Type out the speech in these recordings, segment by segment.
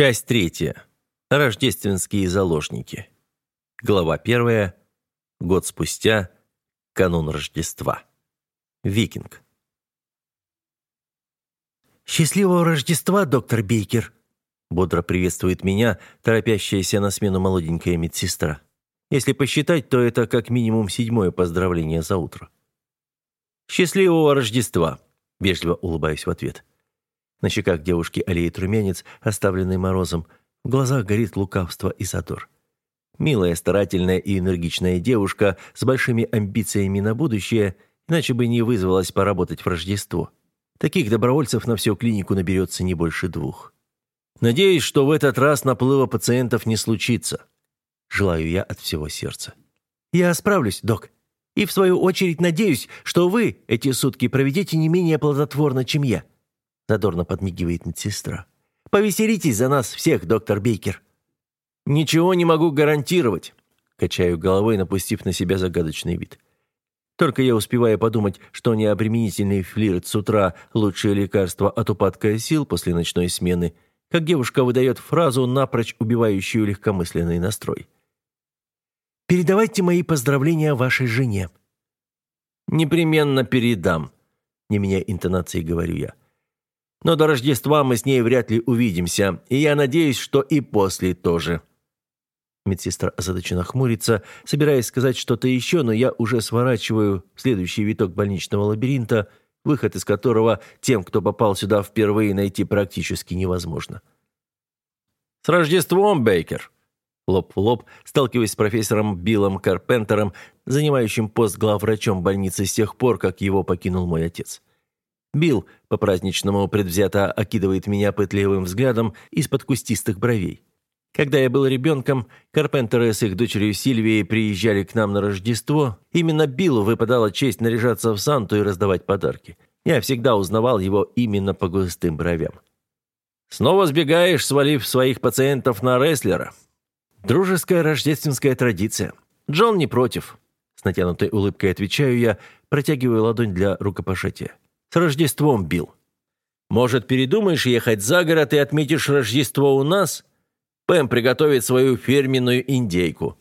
Часть третья. Рождественские заложники. Глава первая. Год спустя. Канун Рождества. Викинг. «Счастливого Рождества, доктор Бейкер!» Бодро приветствует меня торопящаяся на смену молоденькая медсестра. Если посчитать, то это как минимум седьмое поздравление за утро. «Счастливого Рождества!» – вежливо улыбаюсь в ответ. На щеках девушки олеет румянец, оставленный морозом. В глазах горит лукавство и задор. Милая, старательная и энергичная девушка с большими амбициями на будущее, иначе бы не вызвалась поработать в Рождество. Таких добровольцев на всю клинику наберется не больше двух. Надеюсь, что в этот раз наплыва пациентов не случится. Желаю я от всего сердца. Я справлюсь, док. И в свою очередь надеюсь, что вы эти сутки проведете не менее плодотворно, чем я задорно подмигивает медсестра. Повеселитесь за нас всех, доктор Бейкер. Ничего не могу гарантировать, качаю головой, напустив на себя загадочный вид. Только я успеваю подумать, что необременительный флирт с утра – лучшее лекарство от упадка сил после ночной смены, как девушка выдает фразу, напрочь убивающую легкомысленный настрой. «Передавайте мои поздравления вашей жене». «Непременно передам», – не меняя интонации говорю я. Но до Рождества мы с ней вряд ли увидимся, и я надеюсь, что и после тоже». Медсестра озадаченно хмурится, собираясь сказать что-то еще, но я уже сворачиваю следующий виток больничного лабиринта, выход из которого тем, кто попал сюда впервые, найти практически невозможно. «С Рождеством, Бейкер!» Лоб в лоб, сталкиваясь с профессором Биллом Карпентером, занимающим пост главврачом больницы с тех пор, как его покинул мой отец. Билл по-праздничному предвзято окидывает меня пытливым взглядом из-под кустистых бровей. Когда я был ребенком, Карпентеры с их дочерью Сильвией приезжали к нам на Рождество. Именно Биллу выпадала честь наряжаться в Санту и раздавать подарки. Я всегда узнавал его именно по густым бровям. «Снова сбегаешь, свалив своих пациентов на рестлера?» «Дружеская рождественская традиция. Джон не против». С натянутой улыбкой отвечаю я, протягиваю ладонь для рукопожатия. С Рождеством, Билл. Может, передумаешь ехать за город и отметишь Рождество у нас? Пэм приготовит свою фирменную индейку».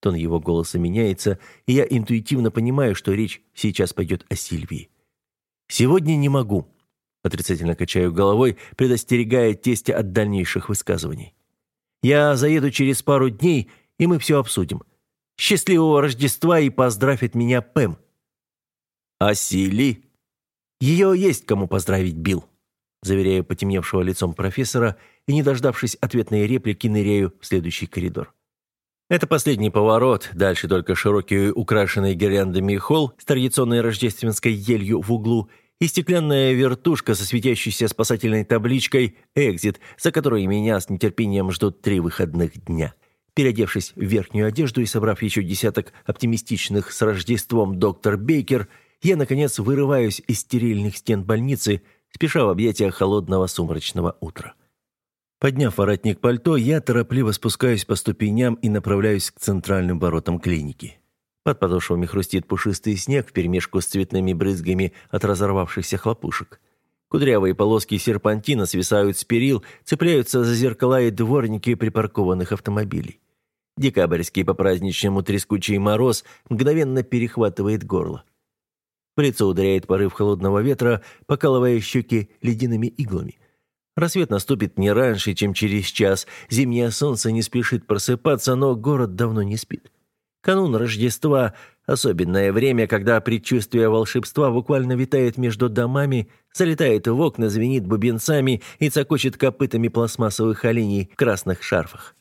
Тон его голоса меняется, и я интуитивно понимаю, что речь сейчас пойдет о Сильвии. «Сегодня не могу», — отрицательно качаю головой, предостерегая тестя от дальнейших высказываний. «Я заеду через пару дней, и мы все обсудим. Счастливого Рождества и поздравь от меня Пэм». «А Сили?» Ее есть кому поздравить, Билл», заверяю потемневшего лицом профессора и, не дождавшись ответной реплики, ныряю в следующий коридор. Это последний поворот, дальше только широкий украшенный гирляндами холл с традиционной рождественской елью в углу и стеклянная вертушка со светящейся спасательной табличкой «Экзит», за которой меня с нетерпением ждут три выходных дня. Переодевшись в верхнюю одежду и собрав еще десяток оптимистичных с Рождеством доктор Бейкер – я, наконец, вырываюсь из стерильных стен больницы, спеша в объятия холодного сумрачного утра. Подняв воротник пальто, я торопливо спускаюсь по ступеням и направляюсь к центральным воротам клиники. Под подошвами хрустит пушистый снег вперемешку с цветными брызгами от разорвавшихся хлопушек. Кудрявые полоски серпантина свисают с перил, цепляются за зеркала и дворники припаркованных автомобилей. Декабрьский по-праздничному трескучий мороз мгновенно перехватывает горло. В лицо ударяет порыв холодного ветра, покалывая щеки ледяными иглами. Рассвет наступит не раньше, чем через час. Зимнее солнце не спешит просыпаться, но город давно не спит. Канун Рождества – особенное время, когда предчувствие волшебства буквально витает между домами, залетает в окна, звенит бубенцами и цокочет копытами пластмассовых оленей в красных шарфах.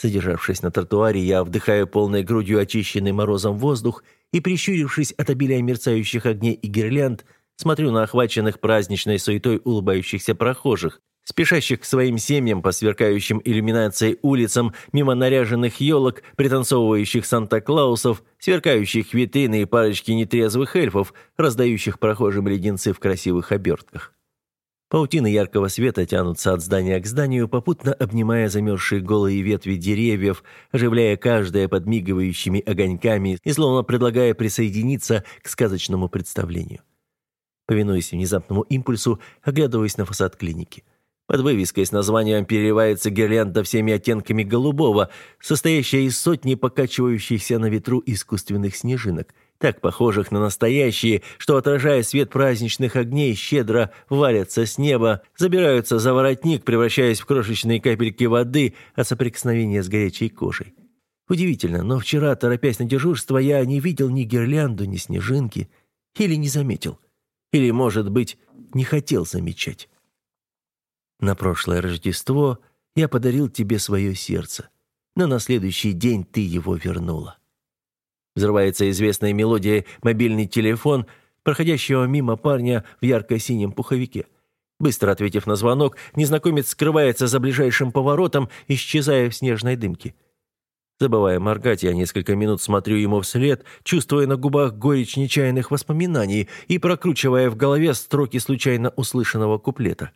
Задержавшись на тротуаре, я вдыхаю полной грудью очищенный морозом воздух и, прищурившись от обилия мерцающих огней и гирлянд, смотрю на охваченных праздничной суетой улыбающихся прохожих, спешащих к своим семьям по сверкающим иллюминацией улицам, мимо наряженных елок, пританцовывающих Санта-Клаусов, сверкающих витрины и парочки нетрезвых эльфов, раздающих прохожим леденцы в красивых обертках. Паутины яркого света тянутся от здания к зданию, попутно обнимая замерзшие голые ветви деревьев, оживляя каждое подмигивающими огоньками и словно предлагая присоединиться к сказочному представлению. Повинуясь внезапному импульсу, оглядываясь на фасад клиники. Под вывеской с названием переливается гирлянда всеми оттенками голубого, состоящая из сотни покачивающихся на ветру искусственных снежинок, так похожих на настоящие, что, отражая свет праздничных огней, щедро валятся с неба, забираются за воротник, превращаясь в крошечные капельки воды от соприкосновения с горячей кожей. Удивительно, но вчера, торопясь на дежурство, я не видел ни гирлянду, ни снежинки. Или не заметил. Или, может быть, не хотел замечать. На прошлое Рождество я подарил тебе свое сердце, но на следующий день ты его вернула. Взрывается известная мелодия «Мобильный телефон», проходящего мимо парня в ярко-синем пуховике. Быстро ответив на звонок, незнакомец скрывается за ближайшим поворотом, исчезая в снежной дымке. Забывая моргать, я несколько минут смотрю ему вслед, чувствуя на губах горечь нечаянных воспоминаний и прокручивая в голове строки случайно услышанного куплета.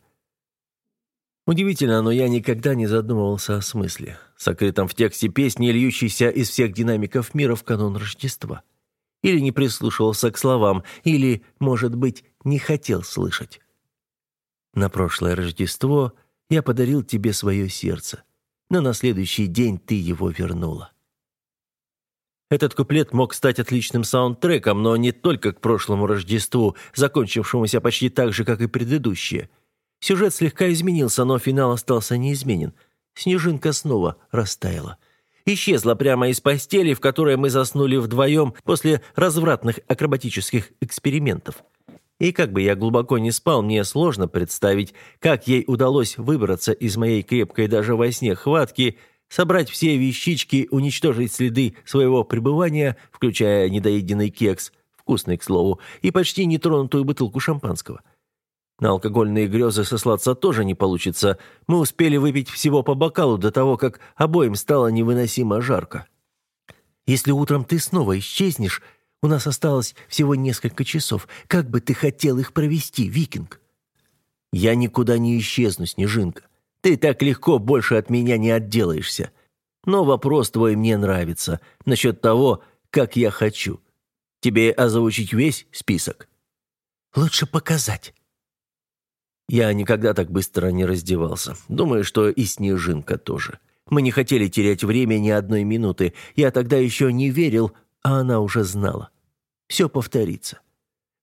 Удивительно, но я никогда не задумывался о смысле, сокрытом в тексте песни, льющейся из всех динамиков мира в канун Рождества. Или не прислушивался к словам, или, может быть, не хотел слышать. На прошлое Рождество я подарил тебе свое сердце но на следующий день ты его вернула. Этот куплет мог стать отличным саундтреком, но не только к прошлому Рождеству, закончившемуся почти так же, как и предыдущие. Сюжет слегка изменился, но финал остался неизменен. Снежинка снова растаяла. Исчезла прямо из постели, в которой мы заснули вдвоем после развратных акробатических экспериментов. И как бы я глубоко не спал, мне сложно представить, как ей удалось выбраться из моей крепкой даже во сне хватки, собрать все вещички, уничтожить следы своего пребывания, включая недоеденный кекс, вкусный, к слову, и почти нетронутую бутылку шампанского. На алкогольные грезы сослаться тоже не получится. Мы успели выпить всего по бокалу до того, как обоим стало невыносимо жарко. «Если утром ты снова исчезнешь», у нас осталось всего несколько часов. Как бы ты хотел их провести, викинг?» «Я никуда не исчезну, Снежинка. Ты так легко больше от меня не отделаешься. Но вопрос твой мне нравится. Насчет того, как я хочу. Тебе озвучить весь список?» «Лучше показать». Я никогда так быстро не раздевался. Думаю, что и Снежинка тоже. Мы не хотели терять время ни одной минуты. Я тогда еще не верил а она уже знала. Все повторится.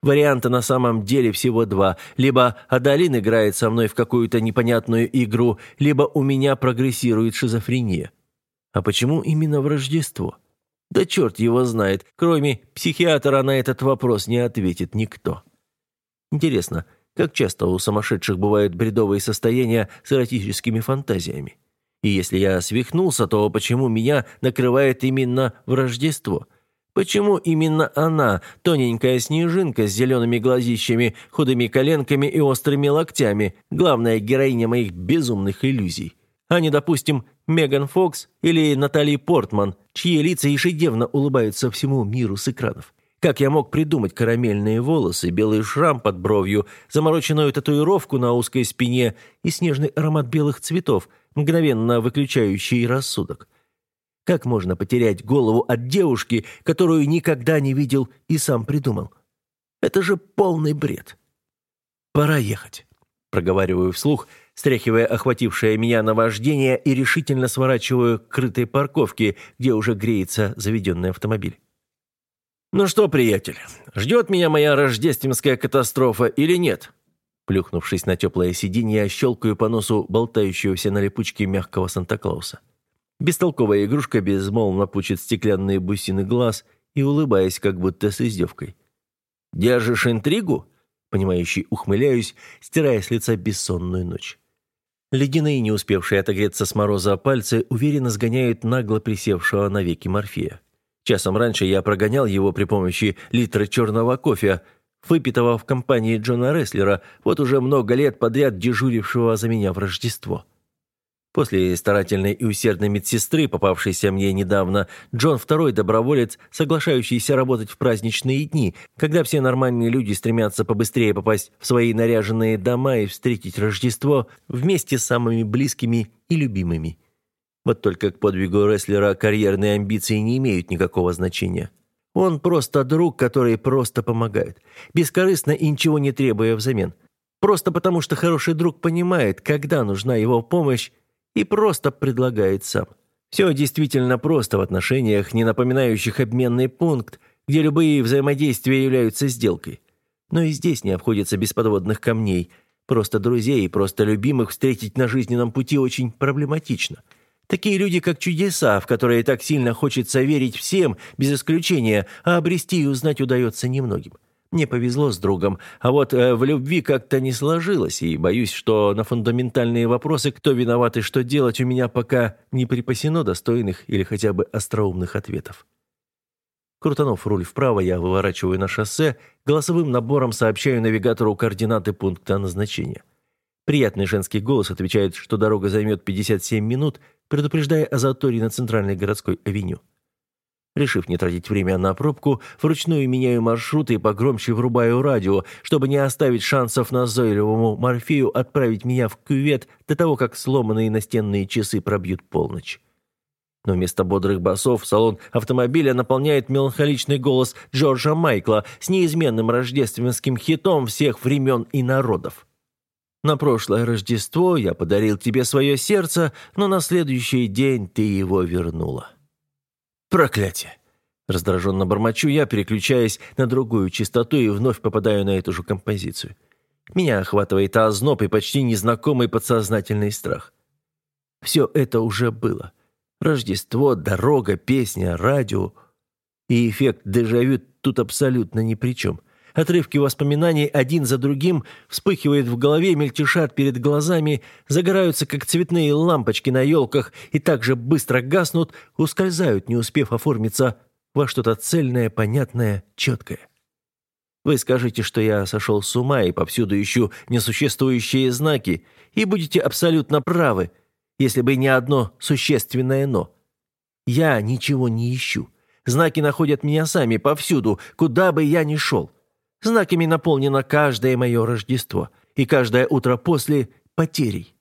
Варианта на самом деле всего два. Либо Адалин играет со мной в какую-то непонятную игру, либо у меня прогрессирует шизофрения. А почему именно в Рождество? Да черт его знает. Кроме психиатра на этот вопрос не ответит никто. Интересно, как часто у сумасшедших бывают бредовые состояния с эротическими фантазиями? И если я свихнулся, то почему меня накрывает именно в Рождество? Почему именно она, тоненькая снежинка с зелеными глазищами, худыми коленками и острыми локтями, главная героиня моих безумных иллюзий? А не, допустим, Меган Фокс или Натали Портман, чьи лица ежедневно улыбаются всему миру с экранов? Как я мог придумать карамельные волосы, белый шрам под бровью, замороченную татуировку на узкой спине и снежный аромат белых цветов, мгновенно выключающий рассудок? Как можно потерять голову от девушки, которую никогда не видел и сам придумал? Это же полный бред. Пора ехать, проговариваю вслух, стряхивая охватившее меня наваждение и решительно сворачиваю к крытой парковке, где уже греется заведенный автомобиль. «Ну что, приятель, ждет меня моя рождественская катастрофа или нет?» Плюхнувшись на теплое сиденье, щелкаю по носу болтающегося на липучке мягкого Санта-Клауса. Бестолковая игрушка безмолвно пучит стеклянные бусины глаз и улыбаясь, как будто с издевкой. «Держишь интригу?» Понимающий ухмыляюсь, стирая с лица бессонную ночь. Ледяные, не успевшие отогреться с мороза пальцы, уверенно сгоняют нагло присевшего навеки морфея. Часом раньше я прогонял его при помощи литра черного кофе, выпитого в компании Джона Рестлера, вот уже много лет подряд дежурившего за меня в Рождество. После старательной и усердной медсестры, попавшейся мне недавно, Джон второй доброволец, соглашающийся работать в праздничные дни, когда все нормальные люди стремятся побыстрее попасть в свои наряженные дома и встретить Рождество вместе с самыми близкими и любимыми. Вот только к подвигу рестлера карьерные амбиции не имеют никакого значения. Он просто друг, который просто помогает, бескорыстно и ничего не требуя взамен – Просто потому, что хороший друг понимает, когда нужна его помощь, и просто предлагает сам. Все действительно просто в отношениях, не напоминающих обменный пункт, где любые взаимодействия являются сделкой. Но и здесь не обходится без подводных камней. Просто друзей и просто любимых встретить на жизненном пути очень проблематично. Такие люди, как чудеса, в которые так сильно хочется верить всем, без исключения, а обрести и узнать удается немногим. Мне повезло с другом, а вот э, в любви как-то не сложилось, и боюсь, что на фундаментальные вопросы, кто виноват и что делать, у меня пока не припасено достойных или хотя бы остроумных ответов. Крутанув руль вправо, я выворачиваю на шоссе, голосовым набором сообщаю навигатору координаты пункта назначения. Приятный женский голос отвечает, что дорога займет 57 минут, предупреждая о заторе на центральной городской авеню. Решив не тратить время на пробку, вручную меняю маршрут и погромче врубаю радио, чтобы не оставить шансов назойливому Морфею отправить меня в кювет до того, как сломанные настенные часы пробьют полночь. Но вместо бодрых басов салон автомобиля наполняет меланхоличный голос Джорджа Майкла с неизменным рождественским хитом всех времен и народов. На прошлое Рождество я подарил тебе свое сердце, но на следующий день ты его вернула. Проклятие! Раздраженно бормочу я, переключаясь на другую частоту и вновь попадаю на эту же композицию. Меня охватывает озноб и почти незнакомый подсознательный страх. Все это уже было. Рождество, дорога, песня, радио. И эффект дежавю тут абсолютно ни при чем. Отрывки воспоминаний один за другим вспыхивают в голове, мельтешат перед глазами, загораются, как цветные лампочки на елках, и так же быстро гаснут, ускользают, не успев оформиться во что-то цельное, понятное, четкое. Вы скажете, что я сошел с ума и повсюду ищу несуществующие знаки, и будете абсолютно правы, если бы не одно существенное «но». Я ничего не ищу. Знаки находят меня сами повсюду, куда бы я ни шел. Знаками наполнено каждое мое Рождество и каждое утро после потерей.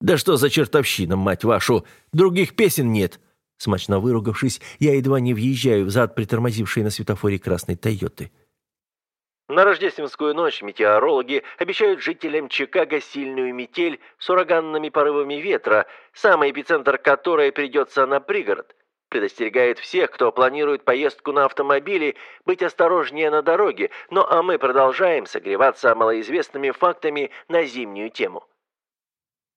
«Да что за чертовщина, мать вашу! Других песен нет!» Смачно выругавшись, я едва не въезжаю в зад притормозившей на светофоре красной «Тойоты». На рождественскую ночь метеорологи обещают жителям Чикаго сильную метель с ураганными порывами ветра, самый эпицентр которой придется на пригород предостерегает всех, кто планирует поездку на автомобиле, быть осторожнее на дороге, ну а мы продолжаем согреваться малоизвестными фактами на зимнюю тему.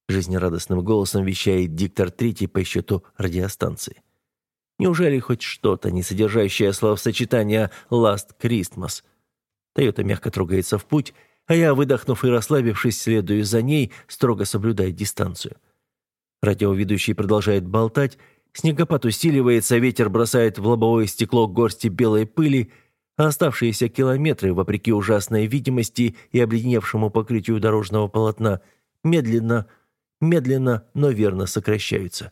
Жизнерадостным голосом вещает диктор третий по счету радиостанции. Неужели хоть что-то, не содержащее словосочетание «Last Christmas»? Тойота мягко трогается в путь, а я, выдохнув и расслабившись, следую за ней, строго соблюдая дистанцию. Радиоведущий продолжает болтать, Снегопад усиливается, ветер бросает в лобовое стекло горсти белой пыли, а оставшиеся километры, вопреки ужасной видимости и обледеневшему покрытию дорожного полотна, медленно, медленно, но верно сокращаются.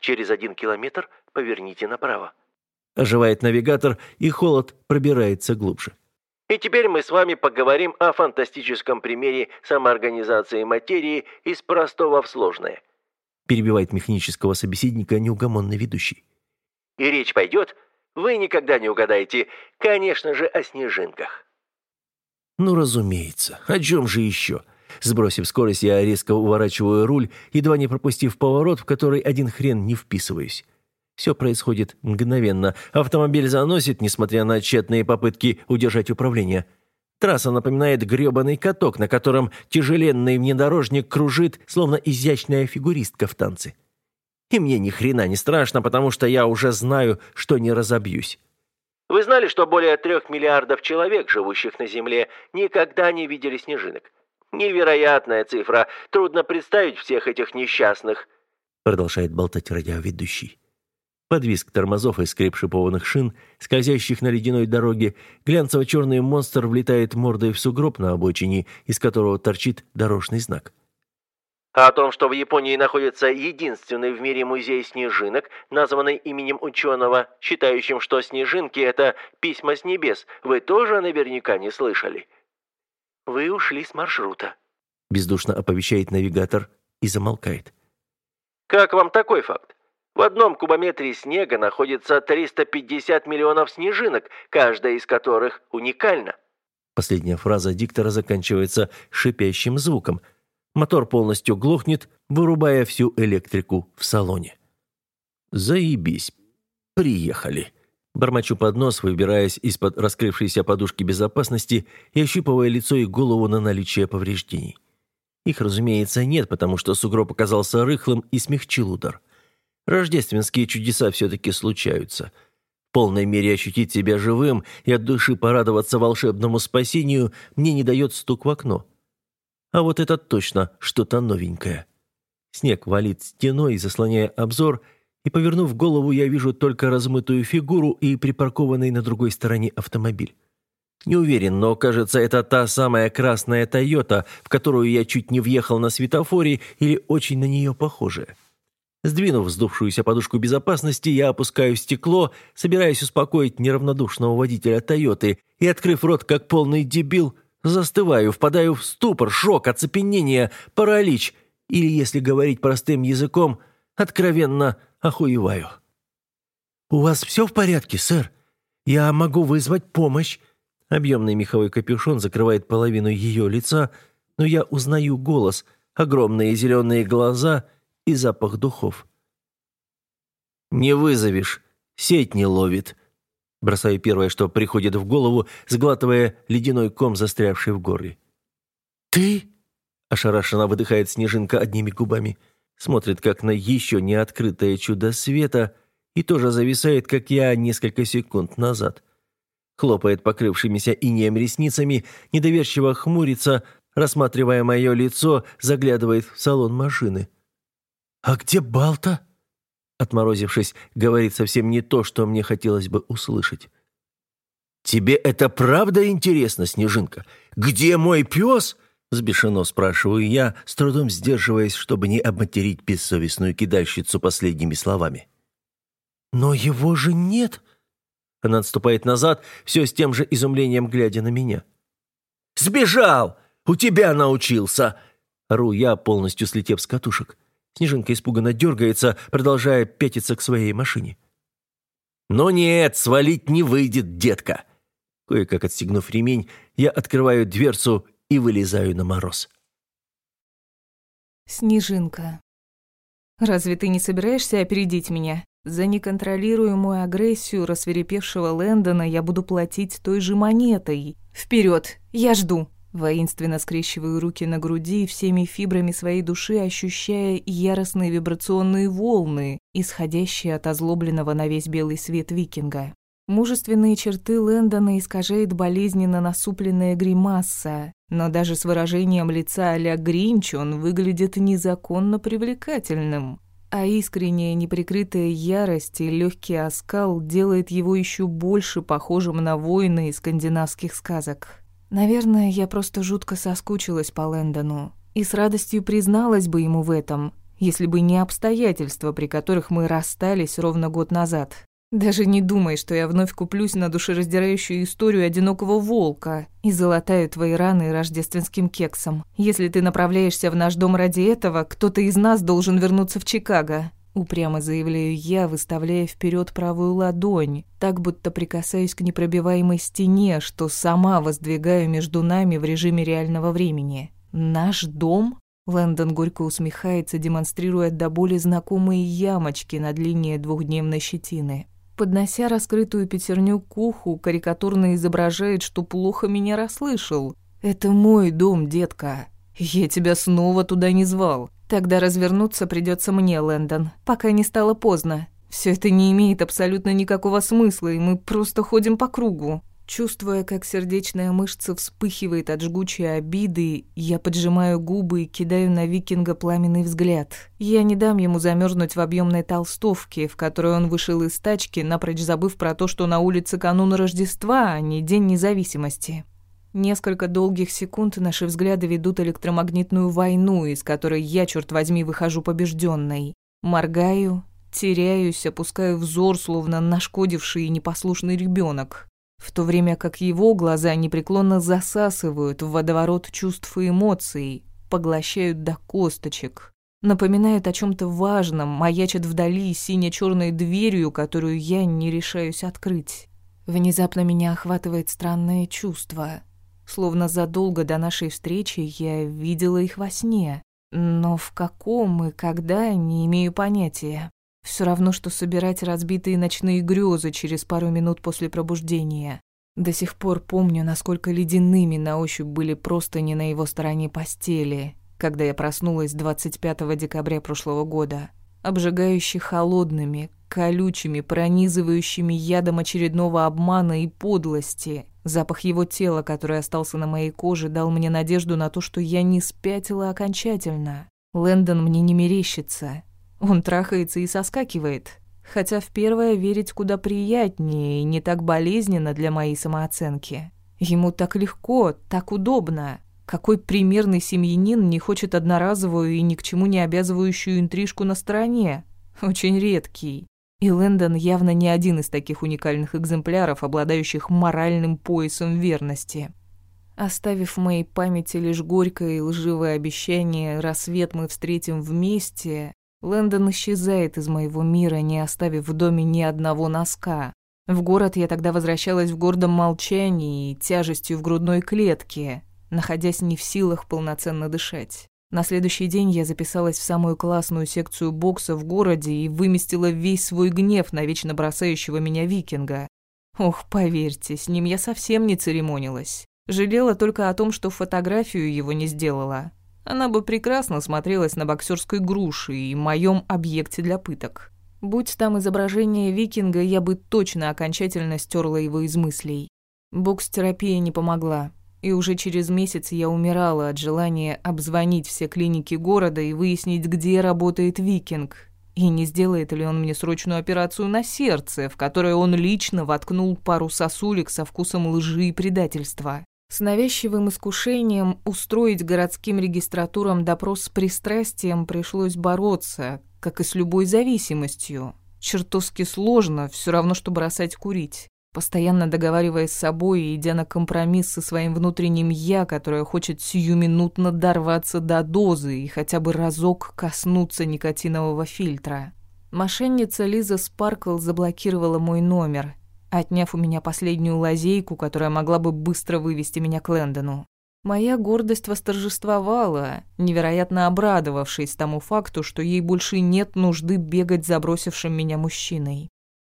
«Через один километр поверните направо», – оживает навигатор, и холод пробирается глубже. И теперь мы с вами поговорим о фантастическом примере самоорганизации материи из простого в сложное – перебивает механического собеседника неугомонный ведущий. «И речь пойдет, вы никогда не угадаете, конечно же, о снежинках». «Ну, разумеется. О чем же еще?» Сбросив скорость, я резко уворачиваю руль, едва не пропустив поворот, в который один хрен не вписываюсь. Все происходит мгновенно. Автомобиль заносит, несмотря на тщетные попытки удержать управление. Трасса напоминает грёбаный каток, на котором тяжеленный внедорожник кружит, словно изящная фигуристка в танце. И мне ни хрена не страшно, потому что я уже знаю, что не разобьюсь. Вы знали, что более трех миллиардов человек, живущих на Земле, никогда не видели снежинок? Невероятная цифра. Трудно представить всех этих несчастных. Продолжает болтать радиоведущий. Под визг тормозов и скрип шипованных шин, скользящих на ледяной дороге, глянцево-черный монстр влетает мордой в сугроб на обочине, из которого торчит дорожный знак. А о том, что в Японии находится единственный в мире музей снежинок, названный именем ученого, считающим, что снежинки – это письма с небес, вы тоже наверняка не слышали. «Вы ушли с маршрута», – бездушно оповещает навигатор и замолкает. «Как вам такой факт? В одном кубометре снега находится 350 миллионов снежинок, каждая из которых уникальна. Последняя фраза диктора заканчивается шипящим звуком. Мотор полностью глохнет, вырубая всю электрику в салоне. «Заебись. Приехали». Бормочу под нос, выбираясь из-под раскрывшейся подушки безопасности и ощупывая лицо и голову на наличие повреждений. Их, разумеется, нет, потому что сугроб оказался рыхлым и смягчил удар. Рождественские чудеса все-таки случаются. В полной мере ощутить себя живым и от души порадоваться волшебному спасению мне не дает стук в окно. А вот это точно что-то новенькое. Снег валит стеной, заслоняя обзор – и, повернув голову, я вижу только размытую фигуру и припаркованный на другой стороне автомобиль. Не уверен, но, кажется, это та самая красная «Тойота», в которую я чуть не въехал на светофоре или очень на нее похожая. Сдвинув вздувшуюся подушку безопасности, я опускаю стекло, собираясь успокоить неравнодушного водителя «Тойоты», и, открыв рот как полный дебил, застываю, впадаю в ступор, шок, оцепенение, паралич, или, если говорить простым языком, откровенно охуеваю. «У вас все в порядке, сэр? Я могу вызвать помощь?» Объемный меховой капюшон закрывает половину ее лица, но я узнаю голос, огромные зеленые глаза и запах духов. «Не вызовешь, сеть не ловит», бросаю первое, что приходит в голову, сглатывая ледяной ком, застрявший в горле. «Ты?» – ошарашенно выдыхает Снежинка одними губами – смотрит как на еще не открытое чудо света и тоже зависает, как я несколько секунд назад. Хлопает покрывшимися инеем ресницами, недоверчиво хмурится, рассматривая мое лицо, заглядывает в салон машины. «А где Балта?» Отморозившись, говорит совсем не то, что мне хотелось бы услышать. «Тебе это правда интересно, Снежинка? Где мой пес?» Сбешено спрашиваю я, с трудом сдерживаясь, чтобы не обматерить бессовестную кидальщицу последними словами. «Но его же нет!» Она отступает назад, все с тем же изумлением глядя на меня. «Сбежал! У тебя научился!» Ру я, полностью слетев с катушек. Снежинка испуганно дергается, продолжая пятиться к своей машине. «Но нет, свалить не выйдет, детка!» Кое-как отстегнув ремень, я открываю дверцу и вылезаю на мороз. Снежинка. Разве ты не собираешься опередить меня? За неконтролируемую агрессию рассверепевшего Лэндона я буду платить той же монетой. Вперед, я жду. Воинственно скрещиваю руки на груди, всеми фибрами своей души ощущая яростные вибрационные волны, исходящие от озлобленного на весь белый свет викинга. Мужественные черты Лэндона искажает болезненно насупленная гримаса, но даже с выражением лица а-ля Гринч он выглядит незаконно привлекательным. А искренняя неприкрытая ярость и легкий оскал делает его еще больше похожим на воина из скандинавских сказок. Наверное, я просто жутко соскучилась по Лэндону и с радостью призналась бы ему в этом, если бы не обстоятельства, при которых мы расстались ровно год назад. Даже не думай, что я вновь куплюсь на душераздирающую историю одинокого волка и золотаю твои раны рождественским кексом. Если ты направляешься в наш дом ради этого, кто-то из нас должен вернуться в Чикаго. Упрямо заявляю я, выставляя вперед правую ладонь, так будто прикасаюсь к непробиваемой стене, что сама воздвигаю между нами в режиме реального времени. Наш дом? Лэндон горько усмехается, демонстрируя до боли знакомые ямочки на длине двухдневной щетины. Поднося раскрытую пятерню к уху, карикатурно изображает, что плохо меня расслышал. «Это мой дом, детка. Я тебя снова туда не звал. Тогда развернуться придется мне, Лэндон, пока не стало поздно. Все это не имеет абсолютно никакого смысла, и мы просто ходим по кругу. Чувствуя, как сердечная мышца вспыхивает от жгучей обиды, я поджимаю губы и кидаю на викинга пламенный взгляд. Я не дам ему замерзнуть в объемной толстовке, в которой он вышел из тачки, напрочь забыв про то, что на улице канун Рождества, а не День независимости. Несколько долгих секунд наши взгляды ведут электромагнитную войну, из которой я, черт возьми, выхожу побежденной. Моргаю, теряюсь, опускаю взор, словно нашкодивший и непослушный ребенок в то время как его глаза непреклонно засасывают в водоворот чувств и эмоций, поглощают до косточек, напоминают о чем то важном, маячат вдали сине черной дверью, которую я не решаюсь открыть. Внезапно меня охватывает странное чувство. Словно задолго до нашей встречи я видела их во сне. Но в каком и когда, не имею понятия. Все равно, что собирать разбитые ночные грезы через пару минут после пробуждения. До сих пор помню, насколько ледяными на ощупь были просто не на его стороне постели, когда я проснулась 25 декабря прошлого года. Обжигающе холодными, колючими, пронизывающими ядом очередного обмана и подлости. Запах его тела, который остался на моей коже, дал мне надежду на то, что я не спятила окончательно. Лэндон мне не мерещится. Он трахается и соскакивает. Хотя в первое верить куда приятнее и не так болезненно для моей самооценки. Ему так легко, так удобно. Какой примерный семьянин не хочет одноразовую и ни к чему не обязывающую интрижку на стороне? Очень редкий. И Лэндон явно не один из таких уникальных экземпляров, обладающих моральным поясом верности. Оставив в моей памяти лишь горькое и лживое обещание «рассвет мы встретим вместе», Лэндон исчезает из моего мира, не оставив в доме ни одного носка. В город я тогда возвращалась в гордом молчании и тяжестью в грудной клетке, находясь не в силах полноценно дышать. На следующий день я записалась в самую классную секцию бокса в городе и выместила весь свой гнев на вечно бросающего меня викинга. Ох, поверьте, с ним я совсем не церемонилась. Жалела только о том, что фотографию его не сделала. Она бы прекрасно смотрелась на боксерской груше и моем объекте для пыток. Будь там изображение викинга, я бы точно окончательно стерла его из мыслей. Бокс-терапия не помогла и уже через месяц я умирала от желания обзвонить все клиники города и выяснить, где работает викинг, и не сделает ли он мне срочную операцию на сердце, в которой он лично воткнул пару сосулек со вкусом лжи и предательства. С навязчивым искушением устроить городским регистратурам допрос с пристрастием пришлось бороться, как и с любой зависимостью. Чертовски сложно, все равно, что бросать курить постоянно договариваясь с собой и идя на компромисс со своим внутренним «я», которое хочет сиюминутно дорваться до дозы и хотя бы разок коснуться никотинового фильтра. Мошенница Лиза Спаркл заблокировала мой номер, отняв у меня последнюю лазейку, которая могла бы быстро вывести меня к Лэндону. Моя гордость восторжествовала, невероятно обрадовавшись тому факту, что ей больше нет нужды бегать за бросившим меня мужчиной.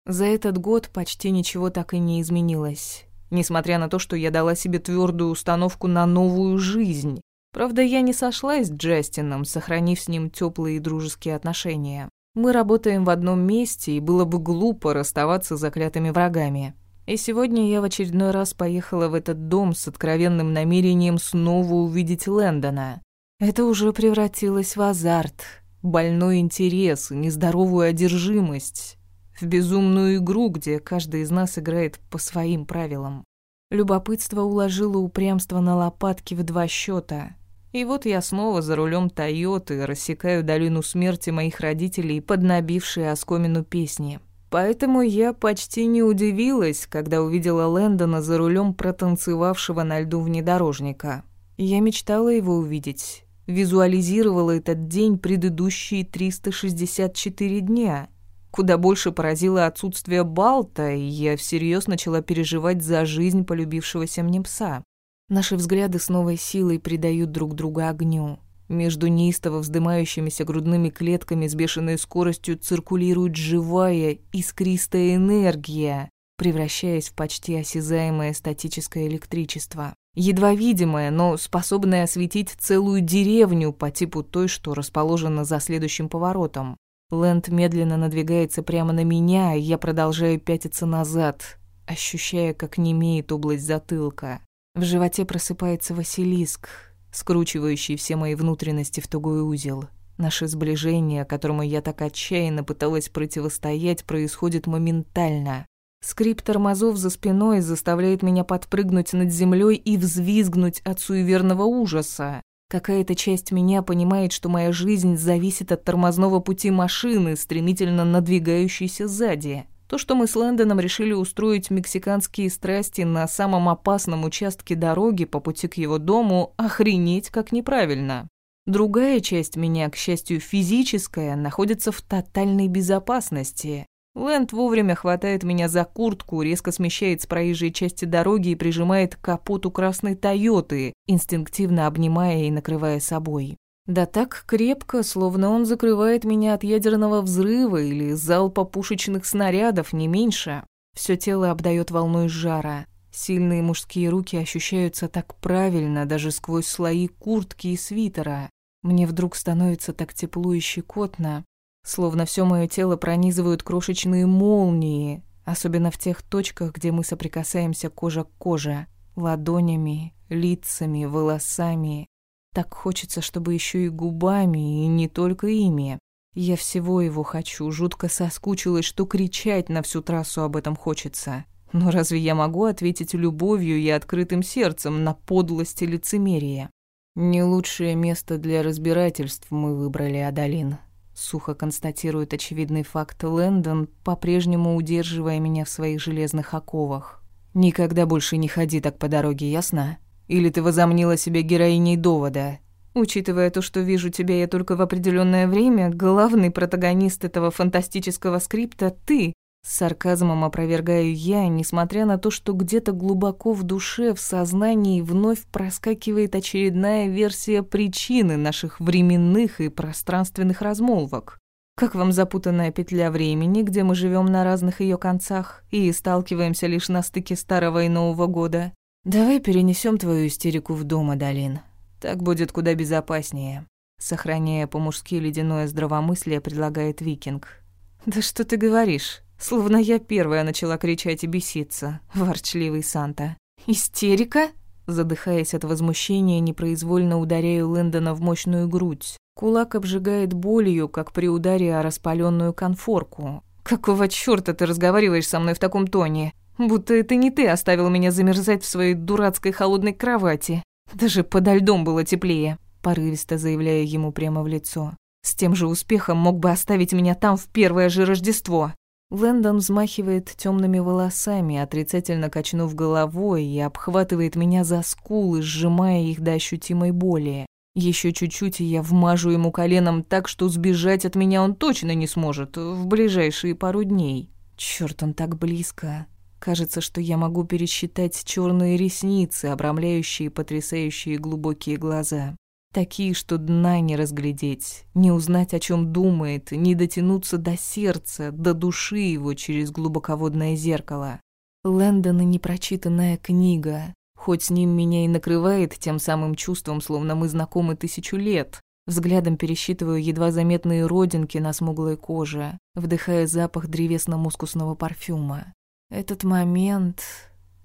За этот год почти ничего так и не изменилось. Несмотря на то, что я дала себе твердую установку на новую жизнь. Правда, я не сошлась с Джастином, сохранив с ним теплые и дружеские отношения. Мы работаем в одном месте, и было бы глупо расставаться с заклятыми врагами. И сегодня я в очередной раз поехала в этот дом с откровенным намерением снова увидеть Лэндона. Это уже превратилось в азарт, больной интерес нездоровую одержимость в безумную игру, где каждый из нас играет по своим правилам. Любопытство уложило упрямство на лопатки в два счета. И вот я снова за рулем Тойоты рассекаю долину смерти моих родителей под набившие оскомину песни. Поэтому я почти не удивилась, когда увидела Лэндона за рулем протанцевавшего на льду внедорожника. Я мечтала его увидеть. Визуализировала этот день предыдущие 364 дня — Куда больше поразило отсутствие Балта, и я всерьез начала переживать за жизнь полюбившегося мне пса. Наши взгляды с новой силой придают друг другу огню. Между неистово вздымающимися грудными клетками с бешеной скоростью циркулирует живая, искристая энергия, превращаясь в почти осязаемое статическое электричество. Едва видимое, но способное осветить целую деревню по типу той, что расположена за следующим поворотом. Лэнд медленно надвигается прямо на меня, и я продолжаю пятиться назад, ощущая, как немеет область затылка. В животе просыпается Василиск, скручивающий все мои внутренности в тугой узел. Наше сближение, которому я так отчаянно пыталась противостоять, происходит моментально. Скрип тормозов за спиной заставляет меня подпрыгнуть над землей и взвизгнуть от суеверного ужаса. Какая-то часть меня понимает, что моя жизнь зависит от тормозного пути машины, стремительно надвигающейся сзади. То, что мы с Лэндоном решили устроить мексиканские страсти на самом опасном участке дороги по пути к его дому, охренеть как неправильно. Другая часть меня, к счастью, физическая, находится в тотальной безопасности. Лэнд вовремя хватает меня за куртку, резко смещает с проезжей части дороги и прижимает к капоту красной «Тойоты», инстинктивно обнимая и накрывая собой. Да так крепко, словно он закрывает меня от ядерного взрыва или залпа пушечных снарядов, не меньше. Все тело обдает волной жара. Сильные мужские руки ощущаются так правильно, даже сквозь слои куртки и свитера. Мне вдруг становится так тепло и щекотно, Словно все мое тело пронизывают крошечные молнии, особенно в тех точках, где мы соприкасаемся кожа к коже, ладонями, лицами, волосами. Так хочется, чтобы еще и губами, и не только ими. Я всего его хочу, жутко соскучилась, что кричать на всю трассу об этом хочется. Но разве я могу ответить любовью и открытым сердцем на подлость и лицемерие? Не лучшее место для разбирательств мы выбрали, Адалин сухо констатирует очевидный факт Лэндон, по-прежнему удерживая меня в своих железных оковах. «Никогда больше не ходи так по дороге, ясно? Или ты возомнила себя героиней довода?» Учитывая то, что вижу тебя я только в определенное время, главный протагонист этого фантастического скрипта — ты, с сарказмом опровергаю я, несмотря на то, что где-то глубоко в душе, в сознании вновь проскакивает очередная версия причины наших временных и пространственных размолвок. Как вам запутанная петля времени, где мы живем на разных ее концах и сталкиваемся лишь на стыке старого и нового года? Давай перенесем твою истерику в дом, Адалин. Так будет куда безопаснее. Сохраняя по-мужски ледяное здравомыслие, предлагает Викинг. Да что ты говоришь? Словно я первая начала кричать и беситься, ворчливый Санта. «Истерика?» Задыхаясь от возмущения, непроизвольно ударяю Лэндона в мощную грудь. Кулак обжигает болью, как при ударе о распаленную конфорку. «Какого чёрта ты разговариваешь со мной в таком тоне? Будто это не ты оставил меня замерзать в своей дурацкой холодной кровати. Даже подо льдом было теплее», — порывисто заявляю ему прямо в лицо. «С тем же успехом мог бы оставить меня там в первое же Рождество». Лэндон взмахивает темными волосами, отрицательно качнув головой, и обхватывает меня за скулы, сжимая их до ощутимой боли. Еще чуть-чуть, и я вмажу ему коленом так, что сбежать от меня он точно не сможет в ближайшие пару дней. Черт, он так близко. Кажется, что я могу пересчитать черные ресницы, обрамляющие потрясающие глубокие глаза. Такие, что дна не разглядеть, не узнать, о чем думает, не дотянуться до сердца, до души его через глубоководное зеркало. Лэндон и непрочитанная книга. Хоть с ним меня и накрывает тем самым чувством, словно мы знакомы тысячу лет. Взглядом пересчитываю едва заметные родинки на смуглой коже, вдыхая запах древесно-мускусного парфюма. Этот момент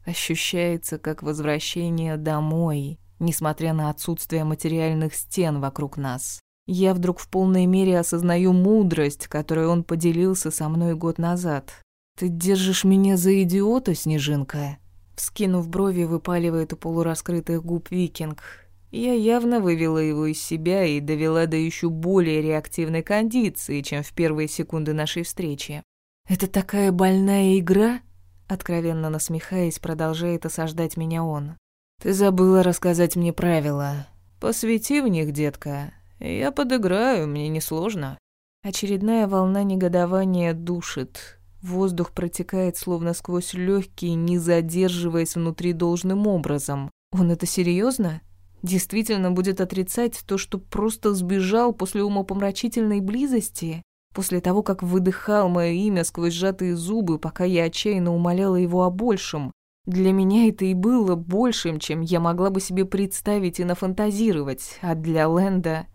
ощущается как возвращение домой, несмотря на отсутствие материальных стен вокруг нас. Я вдруг в полной мере осознаю мудрость, которой он поделился со мной год назад. «Ты держишь меня за идиота, Снежинка?» Вскинув брови, выпаливает у полураскрытых губ викинг. Я явно вывела его из себя и довела до еще более реактивной кондиции, чем в первые секунды нашей встречи. «Это такая больная игра?» Откровенно насмехаясь, продолжает осаждать меня он. «Ты забыла рассказать мне правила. Посвети в них, детка. Я подыграю, мне несложно». Очередная волна негодования душит. Воздух протекает словно сквозь легкие, не задерживаясь внутри должным образом. Он это серьезно? Действительно будет отрицать то, что просто сбежал после умопомрачительной близости? После того, как выдыхал мое имя сквозь сжатые зубы, пока я отчаянно умоляла его о большем. Для меня это и было большим, чем я могла бы себе представить и нафантазировать, а для Лэнда...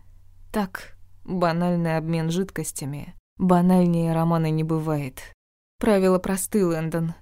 Так, банальный обмен жидкостями. Банальнее романа не бывает. Правила просты, Лэндон.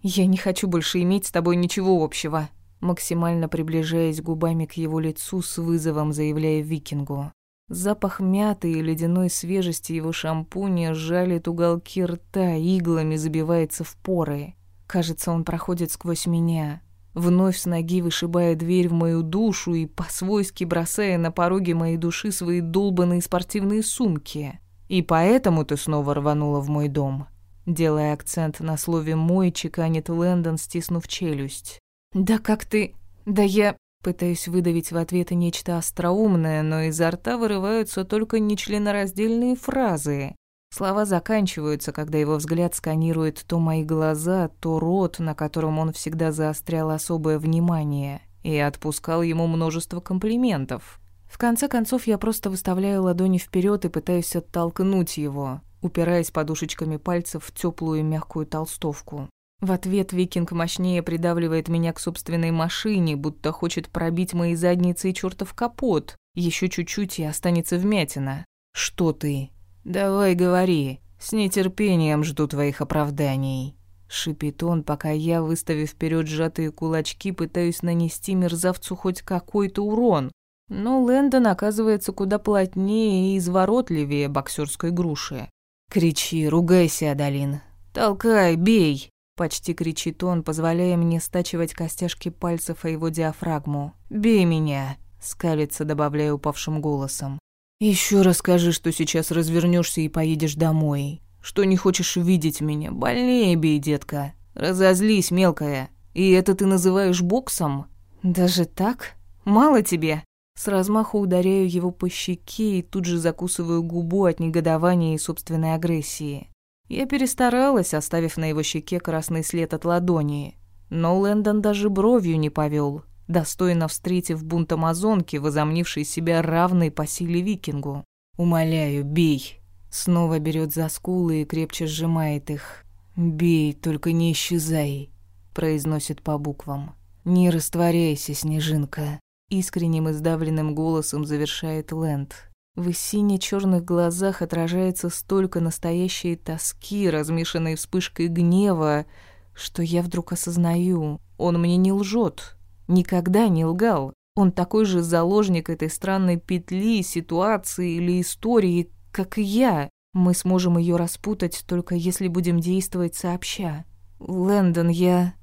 Я не хочу больше иметь с тобой ничего общего. Максимально приближаясь губами к его лицу, с вызовом заявляя викингу. Запах мяты и ледяной свежести его шампуня жалит уголки рта, иглами забивается в поры. Кажется, он проходит сквозь меня, вновь с ноги вышибая дверь в мою душу и по-свойски бросая на пороге моей души свои долбанные спортивные сумки. И поэтому ты снова рванула в мой дом. Делая акцент на слове «мой», чеканит Лэндон, стиснув челюсть. «Да как ты... Да я...» Пытаюсь выдавить в ответ нечто остроумное, но изо рта вырываются только нечленораздельные фразы. Слова заканчиваются, когда его взгляд сканирует то мои глаза, то рот, на котором он всегда заострял особое внимание, и отпускал ему множество комплиментов. В конце концов, я просто выставляю ладони вперед и пытаюсь оттолкнуть его, упираясь подушечками пальцев в теплую мягкую толстовку. В ответ викинг мощнее придавливает меня к собственной машине, будто хочет пробить мои задницы и чертов капот. Еще чуть-чуть и останется вмятина. «Что ты?» «Давай говори, с нетерпением жду твоих оправданий», — шипит он, пока я, выставив вперед сжатые кулачки, пытаюсь нанести мерзавцу хоть какой-то урон. Но Лэндон оказывается куда плотнее и изворотливее боксерской груши. «Кричи, ругайся, Адалин. Толкай, бей!» Почти кричит он, позволяя мне стачивать костяшки пальцев о его диафрагму. «Бей меня!» — скалится, добавляя упавшим голосом. Еще расскажи, что сейчас развернешься и поедешь домой. Что не хочешь видеть меня. Больнее бей, детка. Разозлись, мелкая. И это ты называешь боксом? Даже так? Мало тебе? С размаху ударяю его по щеке и тут же закусываю губу от негодования и собственной агрессии. Я перестаралась, оставив на его щеке красный след от ладони. Но Лэндон даже бровью не повел, достойно встретив бунт амазонки, возомнившей себя равной по силе викингу. «Умоляю, бей!» Снова берет за скулы и крепче сжимает их. «Бей, только не исчезай», — произносит по буквам. «Не растворяйся, снежинка», — искренним и сдавленным голосом завершает Лэнд. В сине черных глазах отражается столько настоящей тоски, размешанной вспышкой гнева, что я вдруг осознаю, он мне не лжет. Никогда не лгал. Он такой же заложник этой странной петли, ситуации или истории, как и я. Мы сможем ее распутать, только если будем действовать сообща. Лэндон, я...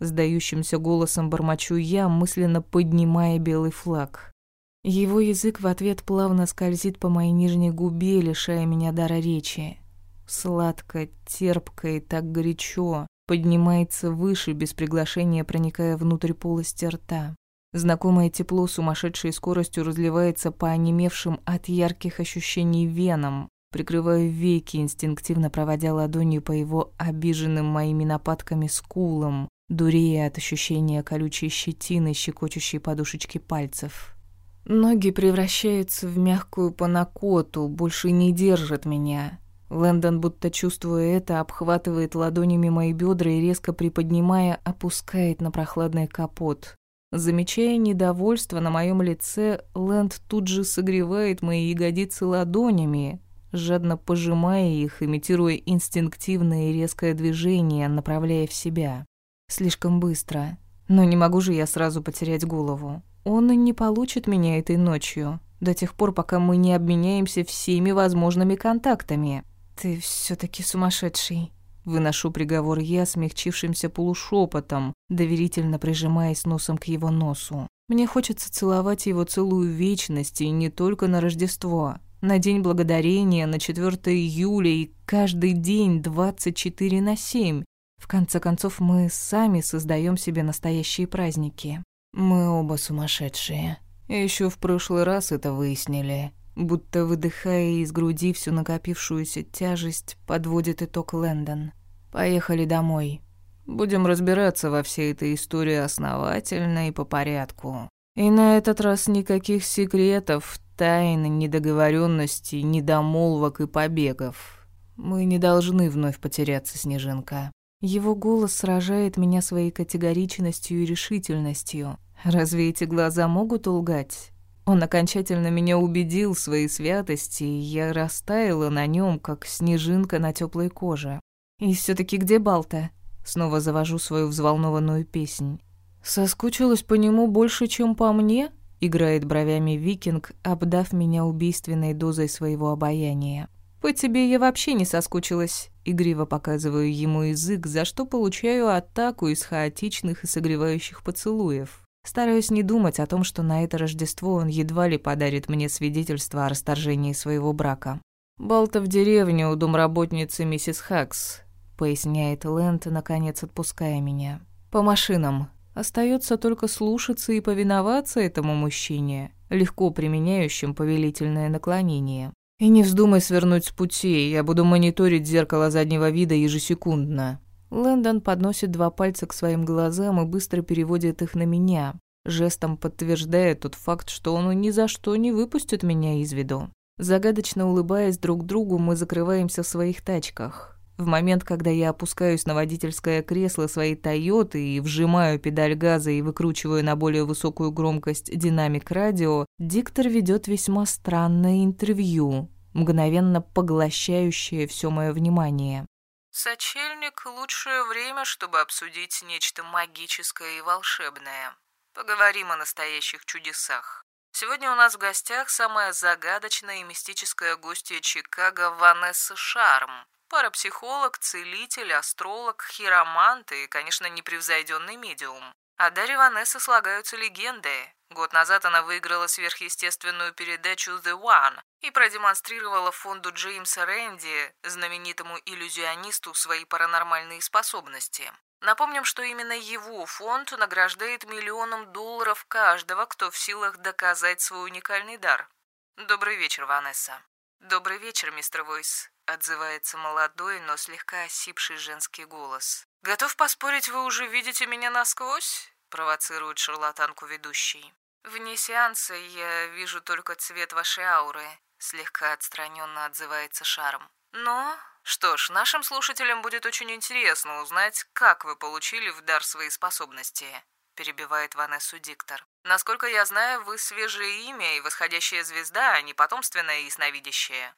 Сдающимся голосом бормочу я, мысленно поднимая белый флаг. Его язык в ответ плавно скользит по моей нижней губе, лишая меня дара речи. Сладко, терпко и так горячо поднимается выше, без приглашения проникая внутрь полости рта. Знакомое тепло сумасшедшей скоростью разливается по онемевшим от ярких ощущений венам. Прикрываю веки, инстинктивно проводя ладонью по его обиженным моими нападками скулам, дурея от ощущения колючей щетины, щекочущей подушечки пальцев. Ноги превращаются в мягкую панакоту, больше не держат меня. Лэндон, будто чувствуя это, обхватывает ладонями мои бедра и, резко приподнимая, опускает на прохладный капот. Замечая недовольство на моем лице, Лэнд тут же согревает мои ягодицы ладонями, жадно пожимая их, имитируя инстинктивное и резкое движение, направляя в себя. Слишком быстро. Но не могу же я сразу потерять голову. Он не получит меня этой ночью, до тех пор, пока мы не обменяемся всеми возможными контактами. «Ты все таки сумасшедший», — выношу приговор я смягчившимся полушепотом, доверительно прижимаясь носом к его носу. Мне хочется целовать его целую вечность, и не только на Рождество. На День Благодарения, на 4 июля и каждый день 24 на 7. В конце концов, мы сами создаем себе настоящие праздники. Мы оба сумасшедшие. Еще в прошлый раз это выяснили будто выдыхая из груди всю накопившуюся тяжесть, подводит итог Лэндон. «Поехали домой. Будем разбираться во всей этой истории основательно и по порядку. И на этот раз никаких секретов, тайн, недоговоренностей, недомолвок и побегов. Мы не должны вновь потеряться, Снежинка». Его голос сражает меня своей категоричностью и решительностью. Разве эти глаза могут лгать? Он окончательно меня убедил в своей святости, и я растаяла на нем, как снежинка на теплой коже. И все таки где Балта? Снова завожу свою взволнованную песнь. «Соскучилась по нему больше, чем по мне?» Играет бровями викинг, обдав меня убийственной дозой своего обаяния. «По тебе я вообще не соскучилась». Игриво показываю ему язык, за что получаю атаку из хаотичных и согревающих поцелуев. Стараюсь не думать о том, что на это Рождество он едва ли подарит мне свидетельство о расторжении своего брака. «Балта в деревне у домработницы миссис Хакс», — поясняет Лэнд, наконец отпуская меня. «По машинам. Остается только слушаться и повиноваться этому мужчине, легко применяющим повелительное наклонение. И не вздумай свернуть с пути, я буду мониторить зеркало заднего вида ежесекундно. Лэндон подносит два пальца к своим глазам и быстро переводит их на меня, жестом подтверждая тот факт, что он ни за что не выпустит меня из виду. Загадочно улыбаясь друг другу, мы закрываемся в своих тачках. В момент, когда я опускаюсь на водительское кресло своей «Тойоты» и вжимаю педаль газа и выкручиваю на более высокую громкость динамик радио, диктор ведет весьма странное интервью, мгновенно поглощающее все мое внимание. «Сочельник — лучшее время, чтобы обсудить нечто магическое и волшебное. Поговорим о настоящих чудесах. Сегодня у нас в гостях самая загадочная и мистическая гостья Чикаго Ванесса Шарм, Парапсихолог, целитель, астролог, хиромант и, конечно, непревзойденный медиум. О Дарье Ванессы слагаются легенды. Год назад она выиграла сверхъестественную передачу «The One» и продемонстрировала фонду Джеймса Рэнди, знаменитому иллюзионисту, свои паранормальные способности. Напомним, что именно его фонд награждает миллионом долларов каждого, кто в силах доказать свой уникальный дар. Добрый вечер, Ванесса. Добрый вечер, мистер Войс отзывается молодой, но слегка осипший женский голос. «Готов поспорить, вы уже видите меня насквозь?» — провоцирует шарлатанку ведущий. «Вне сеанса я вижу только цвет вашей ауры», — слегка отстраненно отзывается Шарм. «Но, что ж, нашим слушателям будет очень интересно узнать, как вы получили в дар свои способности», — перебивает Ванессу диктор. «Насколько я знаю, вы свежее имя и восходящая звезда, а не потомственная ясновидящая.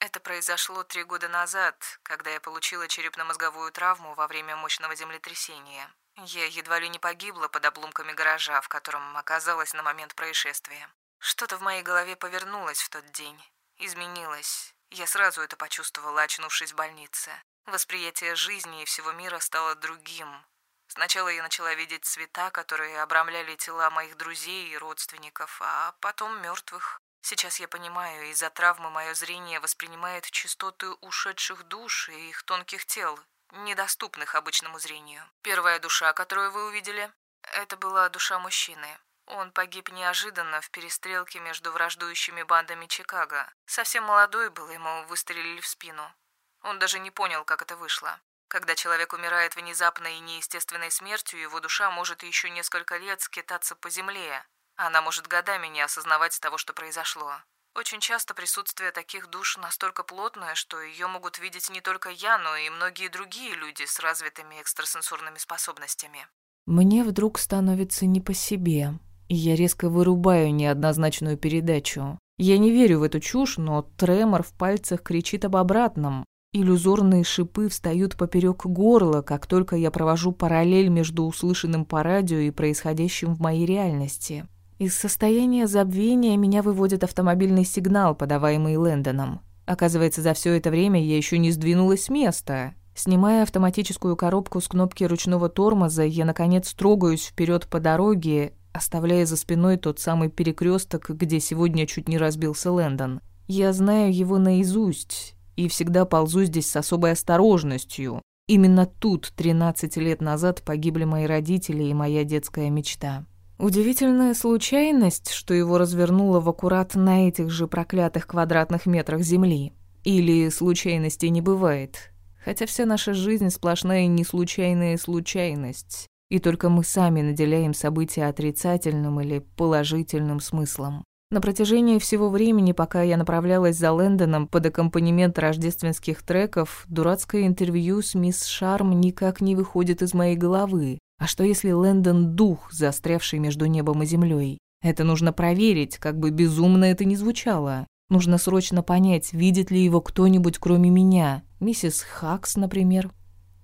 Это произошло три года назад, когда я получила черепно-мозговую травму во время мощного землетрясения. Я едва ли не погибла под обломками гаража, в котором оказалась на момент происшествия. Что-то в моей голове повернулось в тот день. Изменилось. Я сразу это почувствовала, очнувшись в больнице. Восприятие жизни и всего мира стало другим. Сначала я начала видеть цвета, которые обрамляли тела моих друзей и родственников, а потом мертвых. Сейчас я понимаю, из-за травмы мое зрение воспринимает частоты ушедших душ и их тонких тел, недоступных обычному зрению. Первая душа, которую вы увидели, это была душа мужчины. Он погиб неожиданно в перестрелке между враждующими бандами Чикаго. Совсем молодой был, ему выстрелили в спину. Он даже не понял, как это вышло. Когда человек умирает внезапной и неестественной смертью, его душа может еще несколько лет скитаться по земле, она может годами не осознавать того, что произошло. Очень часто присутствие таких душ настолько плотное, что ее могут видеть не только я, но и многие другие люди с развитыми экстрасенсорными способностями. Мне вдруг становится не по себе, и я резко вырубаю неоднозначную передачу. Я не верю в эту чушь, но тремор в пальцах кричит об обратном. Иллюзорные шипы встают поперек горла, как только я провожу параллель между услышанным по радио и происходящим в моей реальности. Из состояния забвения меня выводит автомобильный сигнал, подаваемый Лэндоном. Оказывается, за все это время я еще не сдвинулась с места. Снимая автоматическую коробку с кнопки ручного тормоза, я, наконец, трогаюсь вперед по дороге, оставляя за спиной тот самый перекресток, где сегодня чуть не разбился Лэндон. Я знаю его наизусть и всегда ползу здесь с особой осторожностью. Именно тут 13 лет назад погибли мои родители и моя детская мечта. Удивительная случайность, что его развернуло в аккурат на этих же проклятых квадратных метрах земли. Или случайностей не бывает. Хотя вся наша жизнь сплошная неслучайная случайность. И только мы сами наделяем события отрицательным или положительным смыслом. На протяжении всего времени, пока я направлялась за Лэндоном под аккомпанемент рождественских треков, дурацкое интервью с мисс Шарм никак не выходит из моей головы. А что если Лэндон — дух, застрявший между небом и землей? Это нужно проверить, как бы безумно это ни звучало. Нужно срочно понять, видит ли его кто-нибудь кроме меня. Миссис Хакс, например.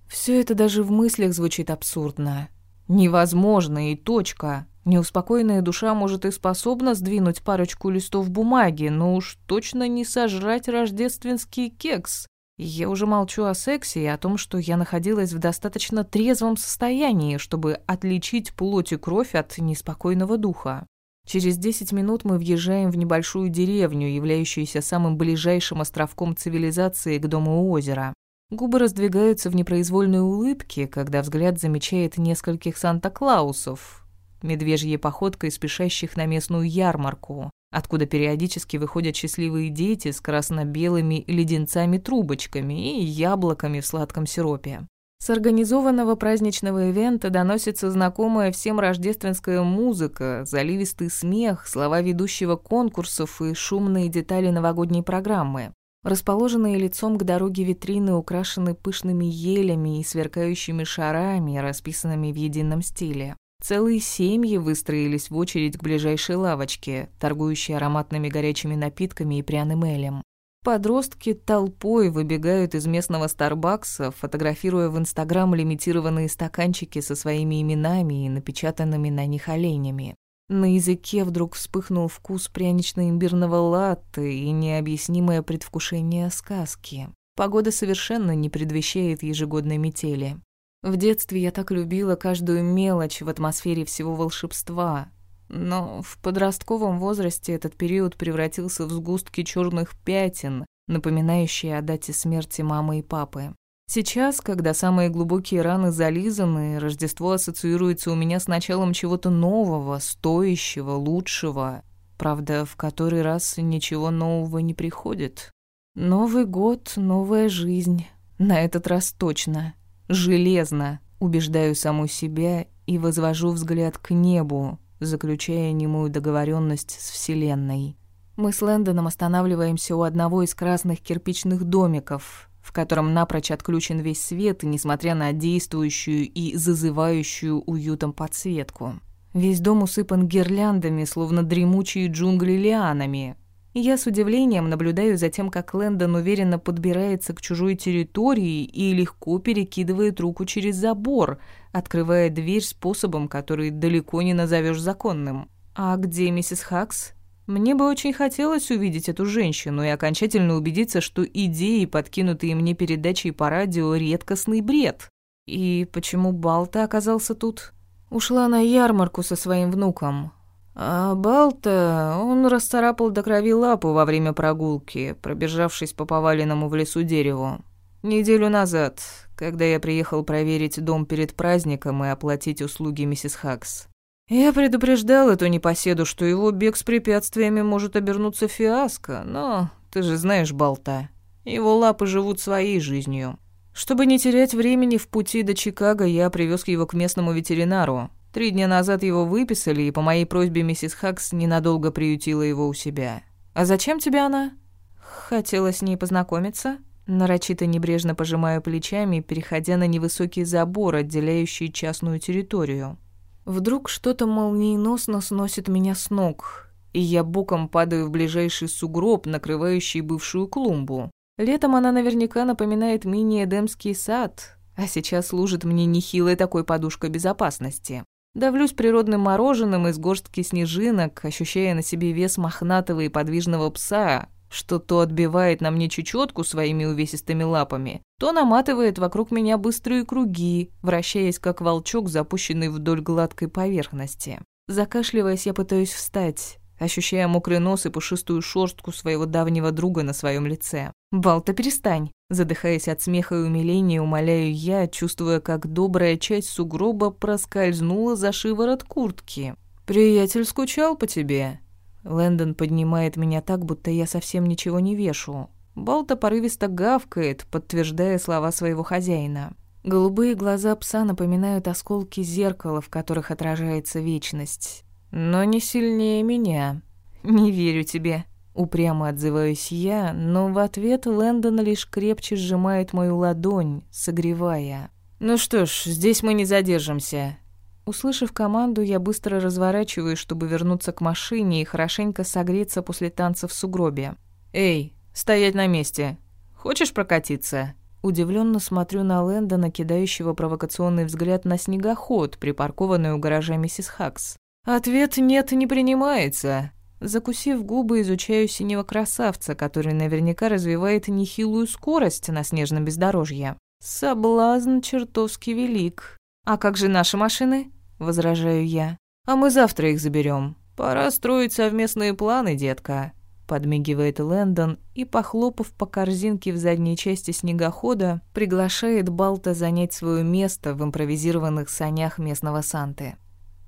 Все это даже в мыслях звучит абсурдно. Невозможно и точка. Неуспокоенная душа может и способна сдвинуть парочку листов бумаги, но уж точно не сожрать рождественский кекс. Я уже молчу о сексе и о том, что я находилась в достаточно трезвом состоянии, чтобы отличить плоть и кровь от неспокойного духа. Через 10 минут мы въезжаем в небольшую деревню, являющуюся самым ближайшим островком цивилизации к дому у озера. Губы раздвигаются в непроизвольной улыбке, когда взгляд замечает нескольких Санта-Клаусов, медвежьей походкой спешащих на местную ярмарку. Откуда периодически выходят счастливые дети с красно-белыми леденцами-трубочками и яблоками в сладком сиропе. С организованного праздничного ивента доносится знакомая всем рождественская музыка, заливистый смех, слова ведущего конкурсов и шумные детали новогодней программы. Расположенные лицом к дороге витрины украшены пышными елями и сверкающими шарами, расписанными в едином стиле. Целые семьи выстроились в очередь к ближайшей лавочке, торгующей ароматными горячими напитками и пряным элем. Подростки толпой выбегают из местного Старбакса, фотографируя в Инстаграм лимитированные стаканчики со своими именами и напечатанными на них оленями. На языке вдруг вспыхнул вкус прянично-имбирного латте и необъяснимое предвкушение сказки. Погода совершенно не предвещает ежегодной метели. В детстве я так любила каждую мелочь в атмосфере всего волшебства, но в подростковом возрасте этот период превратился в сгустки черных пятен, напоминающие о дате смерти мамы и папы. Сейчас, когда самые глубокие раны зализаны, Рождество ассоциируется у меня с началом чего-то нового, стоящего, лучшего. Правда, в который раз ничего нового не приходит. Новый год, новая жизнь. На этот раз точно. Железно. Убеждаю саму себя и возвожу взгляд к небу, заключая немую договоренность с Вселенной. Мы с Лэндоном останавливаемся у одного из красных кирпичных домиков, в котором напрочь отключен весь свет, несмотря на действующую и зазывающую уютом подсветку. Весь дом усыпан гирляндами, словно дремучие джунгли лианами, я с удивлением наблюдаю за тем, как Лэндон уверенно подбирается к чужой территории и легко перекидывает руку через забор, открывая дверь способом, который далеко не назовешь законным. «А где миссис Хакс?» Мне бы очень хотелось увидеть эту женщину и окончательно убедиться, что идеи, подкинутые мне передачей по радио, редкостный бред. И почему Балта оказался тут? Ушла на ярмарку со своим внуком. А Балта, он расцарапал до крови лапу во время прогулки, пробежавшись по поваленному в лесу дереву. Неделю назад, когда я приехал проверить дом перед праздником и оплатить услуги миссис Хакс. Я предупреждал эту непоседу, что его бег с препятствиями может обернуться фиаско, но ты же знаешь Балта. Его лапы живут своей жизнью. Чтобы не терять времени в пути до Чикаго, я привез его к местному ветеринару. Три дня назад его выписали, и по моей просьбе миссис Хакс ненадолго приютила его у себя. «А зачем тебе она?» «Хотела с ней познакомиться». Нарочито небрежно пожимаю плечами, переходя на невысокий забор, отделяющий частную территорию. Вдруг что-то молниеносно сносит меня с ног, и я боком падаю в ближайший сугроб, накрывающий бывшую клумбу. Летом она наверняка напоминает мини-эдемский сад, а сейчас служит мне нехилой такой подушкой безопасности. Давлюсь природным мороженым из горстки снежинок, ощущая на себе вес мохнатого и подвижного пса, что то отбивает на мне чечетку своими увесистыми лапами, то наматывает вокруг меня быстрые круги, вращаясь как волчок, запущенный вдоль гладкой поверхности. Закашливаясь, я пытаюсь встать, ощущая мокрый нос и пушистую шорстку своего давнего друга на своем лице. «Балта, перестань!» Задыхаясь от смеха и умиления, умоляю я, чувствуя, как добрая часть сугроба проскользнула за шиворот куртки. «Приятель скучал по тебе?» Лэндон поднимает меня так, будто я совсем ничего не вешу. Балта порывисто гавкает, подтверждая слова своего хозяина. Голубые глаза пса напоминают осколки зеркала, в которых отражается вечность но не сильнее меня. Не верю тебе. Упрямо отзываюсь я, но в ответ Лэндон лишь крепче сжимает мою ладонь, согревая. «Ну что ж, здесь мы не задержимся». Услышав команду, я быстро разворачиваюсь, чтобы вернуться к машине и хорошенько согреться после танца в сугробе. «Эй, стоять на месте! Хочешь прокатиться?» Удивленно смотрю на Лэндона, кидающего провокационный взгляд на снегоход, припаркованный у гаража миссис Хакс. Ответ «нет» не принимается. Закусив губы, изучаю синего красавца, который наверняка развивает нехилую скорость на снежном бездорожье. Соблазн чертовски велик. «А как же наши машины?» – возражаю я. «А мы завтра их заберем. Пора строить совместные планы, детка», – подмигивает Лэндон и, похлопав по корзинке в задней части снегохода, приглашает Балта занять свое место в импровизированных санях местного Санты.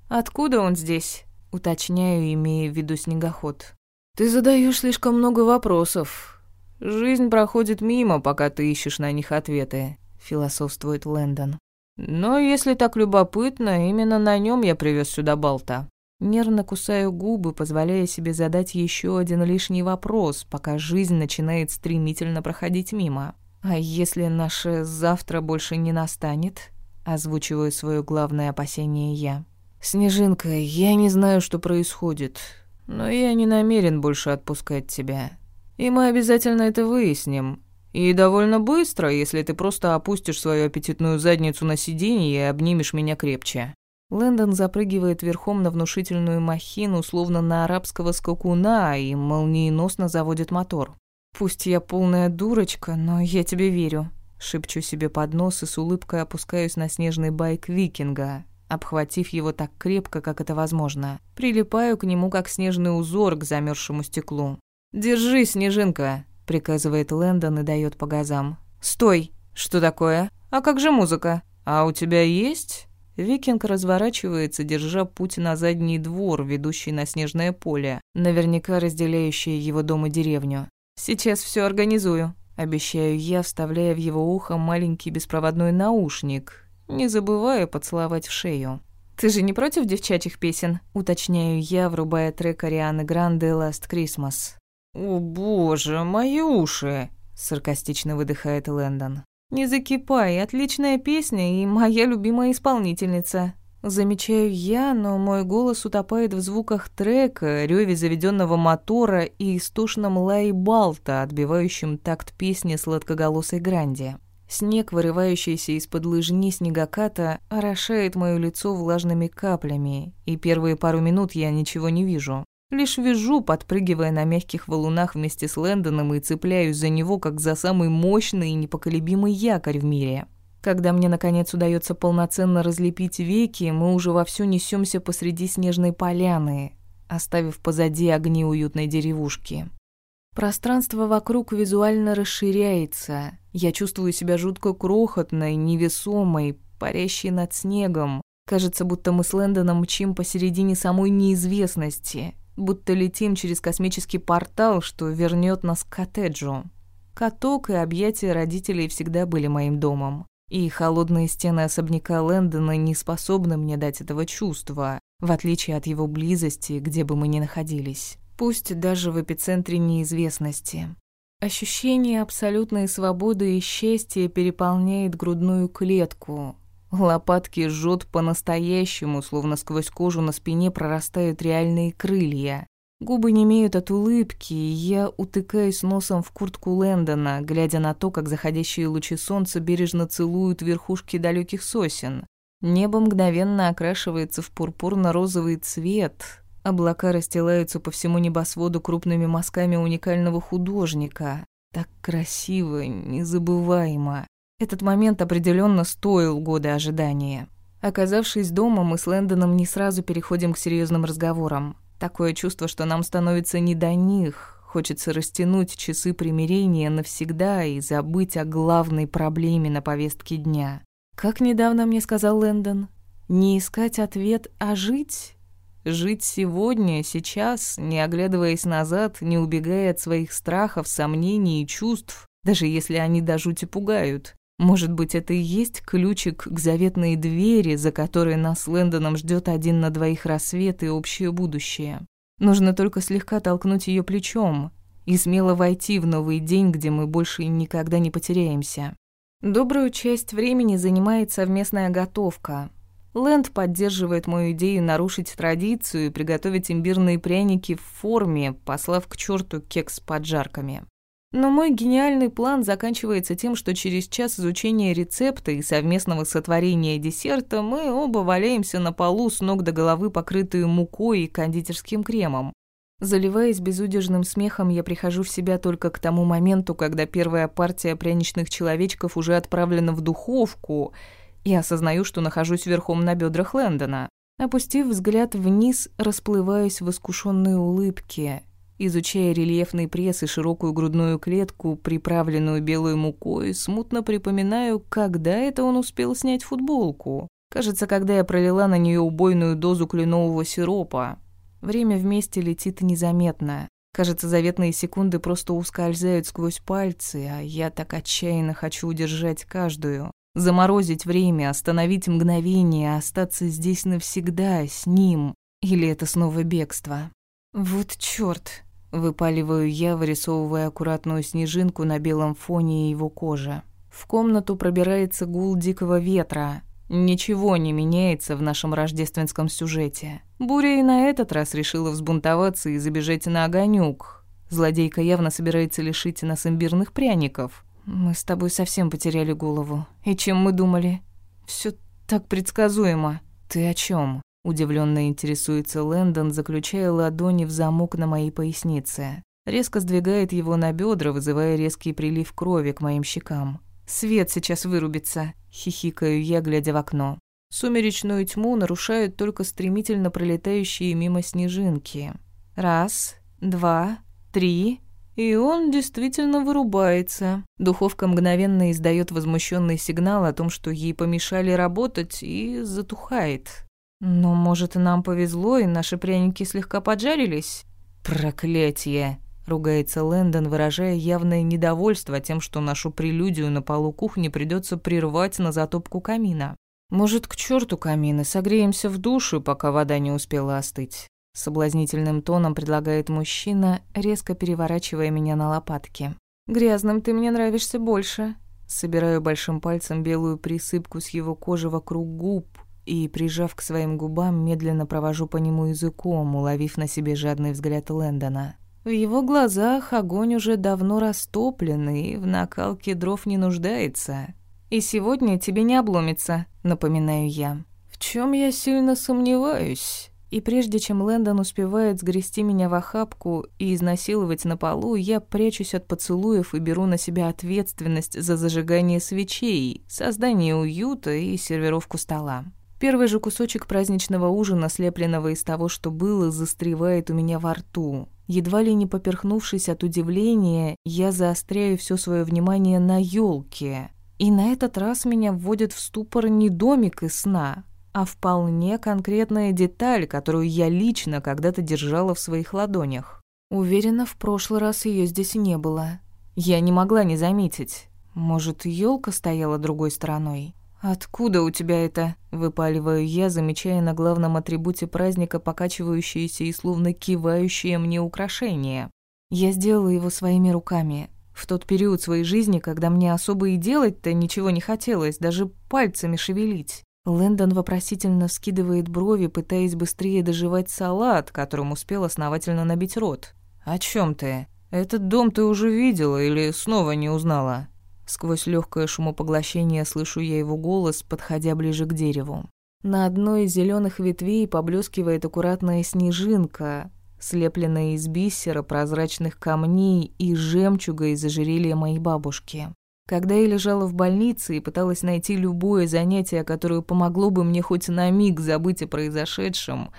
«Откуда он здесь?» Уточняю, имея в виду снегоход. «Ты задаешь слишком много вопросов. Жизнь проходит мимо, пока ты ищешь на них ответы», — философствует Лэндон. «Но если так любопытно, именно на нем я привез сюда болта». Нервно кусаю губы, позволяя себе задать еще один лишний вопрос, пока жизнь начинает стремительно проходить мимо. «А если наше завтра больше не настанет?» Озвучиваю свое главное опасение я. «Снежинка, я не знаю, что происходит, но я не намерен больше отпускать тебя. И мы обязательно это выясним. И довольно быстро, если ты просто опустишь свою аппетитную задницу на сиденье и обнимешь меня крепче». Лэндон запрыгивает верхом на внушительную махину, словно на арабского скакуна, и молниеносно заводит мотор. «Пусть я полная дурочка, но я тебе верю», — шепчу себе под нос и с улыбкой опускаюсь на снежный байк викинга, обхватив его так крепко, как это возможно. Прилипаю к нему, как снежный узор к замерзшему стеклу. «Держи, снежинка!» — приказывает Лэндон и дает по газам. «Стой! Что такое? А как же музыка? А у тебя есть?» Викинг разворачивается, держа путь на задний двор, ведущий на снежное поле, наверняка разделяющее его дом и деревню. «Сейчас все организую», — обещаю я, вставляя в его ухо маленький беспроводной наушник, не забывая поцеловать в шею. «Ты же не против девчачьих песен?» — уточняю я, врубая трек Арианы Гранде «Last Christmas». «О боже, мои уши!» — саркастично выдыхает Лэндон. «Не закипай, отличная песня и моя любимая исполнительница». Замечаю я, но мой голос утопает в звуках трека, рёве заведенного мотора и истошном лае балта, отбивающем такт песни сладкоголосой Гранди. Снег, вырывающийся из-под лыжни снегоката, орошает моё лицо влажными каплями, и первые пару минут я ничего не вижу. Лишь вижу, подпрыгивая на мягких валунах вместе с Лэндоном и цепляюсь за него, как за самый мощный и непоколебимый якорь в мире. Когда мне, наконец, удается полноценно разлепить веки, мы уже вовсю несемся посреди снежной поляны, оставив позади огни уютной деревушки. Пространство вокруг визуально расширяется. Я чувствую себя жутко крохотной, невесомой, парящей над снегом. Кажется, будто мы с Лэндоном мчим посередине самой неизвестности, будто летим через космический портал, что вернет нас к коттеджу. Каток и объятия родителей всегда были моим домом. И холодные стены особняка Лэндона не способны мне дать этого чувства, в отличие от его близости, где бы мы ни находились пусть даже в эпицентре неизвестности. Ощущение абсолютной свободы и счастья переполняет грудную клетку. Лопатки жжет по-настоящему, словно сквозь кожу на спине прорастают реальные крылья. Губы не имеют от улыбки, и я утыкаюсь носом в куртку Лэндона, глядя на то, как заходящие лучи солнца бережно целуют верхушки далеких сосен. Небо мгновенно окрашивается в пурпурно-розовый цвет, Облака расстилаются по всему небосводу крупными мазками уникального художника. Так красиво, незабываемо. Этот момент определенно стоил годы ожидания. Оказавшись дома, мы с Лэндоном не сразу переходим к серьезным разговорам. Такое чувство, что нам становится не до них. Хочется растянуть часы примирения навсегда и забыть о главной проблеме на повестке дня. Как недавно мне сказал Лэндон, не искать ответ, а жить Жить сегодня, сейчас, не оглядываясь назад, не убегая от своих страхов, сомнений и чувств, даже если они до жути пугают. Может быть, это и есть ключик к заветной двери, за которой нас с Лэндоном ждет один на двоих рассвет и общее будущее. Нужно только слегка толкнуть ее плечом и смело войти в новый день, где мы больше никогда не потеряемся. Добрую часть времени занимает совместная готовка. Лэнд поддерживает мою идею нарушить традицию и приготовить имбирные пряники в форме, послав к черту кекс с поджарками. Но мой гениальный план заканчивается тем, что через час изучения рецепта и совместного сотворения десерта мы оба валяемся на полу с ног до головы, покрытые мукой и кондитерским кремом. Заливаясь безудержным смехом, я прихожу в себя только к тому моменту, когда первая партия пряничных человечков уже отправлена в духовку — и осознаю, что нахожусь верхом на бедрах Лэндона. Опустив взгляд вниз, расплываюсь в искушенной улыбке, изучая рельефный пресс и широкую грудную клетку, приправленную белой мукой, смутно припоминаю, когда это он успел снять футболку. Кажется, когда я пролила на нее убойную дозу кленового сиропа. Время вместе летит незаметно. Кажется, заветные секунды просто ускользают сквозь пальцы, а я так отчаянно хочу удержать каждую. Заморозить время, остановить мгновение, остаться здесь навсегда, с ним. Или это снова бегство? Вот чёрт. Выпаливаю я, вырисовывая аккуратную снежинку на белом фоне его кожи. В комнату пробирается гул дикого ветра. Ничего не меняется в нашем рождественском сюжете. Буря и на этот раз решила взбунтоваться и забежать на огонек. Злодейка явно собирается лишить нас имбирных пряников. Мы с тобой совсем потеряли голову. И чем мы думали? Все так предсказуемо. Ты о чем? Удивленно интересуется Лэндон, заключая ладони в замок на моей пояснице. Резко сдвигает его на бедра, вызывая резкий прилив крови к моим щекам. «Свет сейчас вырубится», — хихикаю я, глядя в окно. Сумеречную тьму нарушают только стремительно пролетающие мимо снежинки. Раз, два, три, и он действительно вырубается. Духовка мгновенно издает возмущенный сигнал о том, что ей помешали работать, и затухает. Но, может, нам повезло, и наши пряники слегка поджарились? Проклятие! Ругается Лэндон, выражая явное недовольство тем, что нашу прелюдию на полу кухни придется прервать на затопку камина. Может, к черту камины, согреемся в душу, пока вода не успела остыть. Соблазнительным тоном предлагает мужчина, резко переворачивая меня на лопатки. «Грязным ты мне нравишься больше». Собираю большим пальцем белую присыпку с его кожи вокруг губ и, прижав к своим губам, медленно провожу по нему языком, уловив на себе жадный взгляд Лэндона. В его глазах огонь уже давно растоплен и в накалке дров не нуждается. «И сегодня тебе не обломится», — напоминаю я. «В чем я сильно сомневаюсь?» И прежде чем Лэндон успевает сгрести меня в охапку и изнасиловать на полу, я прячусь от поцелуев и беру на себя ответственность за зажигание свечей, создание уюта и сервировку стола. Первый же кусочек праздничного ужина, слепленного из того, что было, застревает у меня во рту. Едва ли не поперхнувшись от удивления, я заостряю все свое внимание на елке. И на этот раз меня вводит в ступор не домик из сна, а вполне конкретная деталь, которую я лично когда-то держала в своих ладонях. Уверена, в прошлый раз ее здесь не было. Я не могла не заметить. Может, елка стояла другой стороной? «Откуда у тебя это?» – выпаливаю я, замечая на главном атрибуте праздника покачивающиеся и словно кивающие мне украшения. Я сделала его своими руками. В тот период своей жизни, когда мне особо и делать-то ничего не хотелось, даже пальцами шевелить. Лэндон вопросительно скидывает брови, пытаясь быстрее доживать салат, которым успел основательно набить рот. «О чем ты? Этот дом ты уже видела или снова не узнала?» Сквозь легкое шумопоглощение слышу я его голос, подходя ближе к дереву. На одной из зеленых ветвей поблескивает аккуратная снежинка, слепленная из бисера, прозрачных камней и жемчуга из ожерелья моей бабушки. Когда я лежала в больнице и пыталась найти любое занятие, которое помогло бы мне хоть на миг забыть о произошедшем,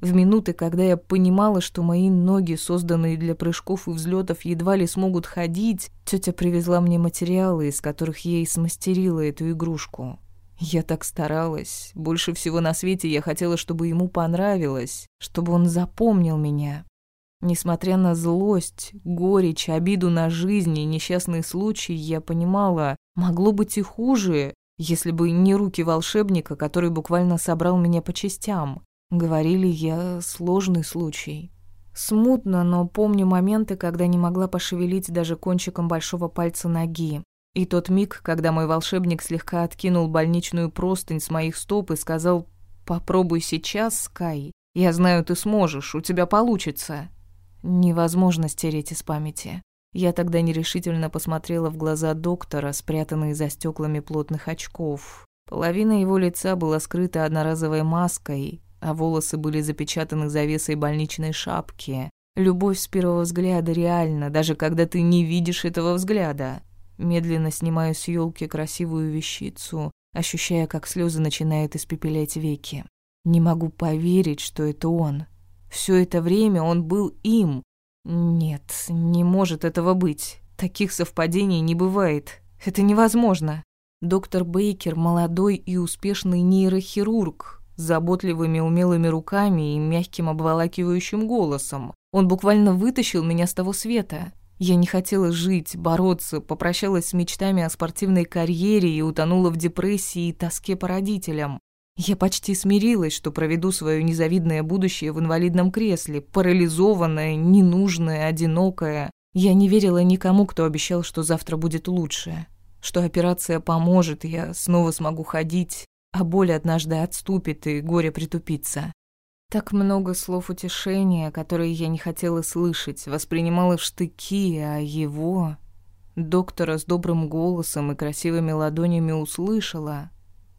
в минуты, когда я понимала, что мои ноги, созданные для прыжков и взлетов, едва ли смогут ходить, тетя привезла мне материалы, из которых я и смастерила эту игрушку. Я так старалась. Больше всего на свете я хотела, чтобы ему понравилось, чтобы он запомнил меня. Несмотря на злость, горечь, обиду на жизнь и несчастные случаи, я понимала, могло быть и хуже, если бы не руки волшебника, который буквально собрал меня по частям. Говорили, я сложный случай. Смутно, но помню моменты, когда не могла пошевелить даже кончиком большого пальца ноги. И тот миг, когда мой волшебник слегка откинул больничную простынь с моих стоп и сказал «Попробуй сейчас, Скай. Я знаю, ты сможешь, у тебя получится». Невозможно стереть из памяти. Я тогда нерешительно посмотрела в глаза доктора, спрятанные за стеклами плотных очков. Половина его лица была скрыта одноразовой маской, а волосы были запечатаны завесой больничной шапки. Любовь с первого взгляда реальна, даже когда ты не видишь этого взгляда. Медленно снимаю с елки красивую вещицу, ощущая, как слезы начинают испепелять веки. Не могу поверить, что это он. Все это время он был им. Нет, не может этого быть. Таких совпадений не бывает. Это невозможно. Доктор Бейкер – молодой и успешный нейрохирург, заботливыми умелыми руками и мягким обволакивающим голосом. Он буквально вытащил меня с того света. Я не хотела жить, бороться, попрощалась с мечтами о спортивной карьере и утонула в депрессии и тоске по родителям. Я почти смирилась, что проведу свое незавидное будущее в инвалидном кресле, парализованная, ненужная, одинокая. Я не верила никому, кто обещал, что завтра будет лучше, что операция поможет, я снова смогу ходить, а боль однажды отступит и горе притупится. Так много слов утешения, которые я не хотела слышать, воспринимала в штыки, а его, доктора с добрым голосом и красивыми ладонями, услышала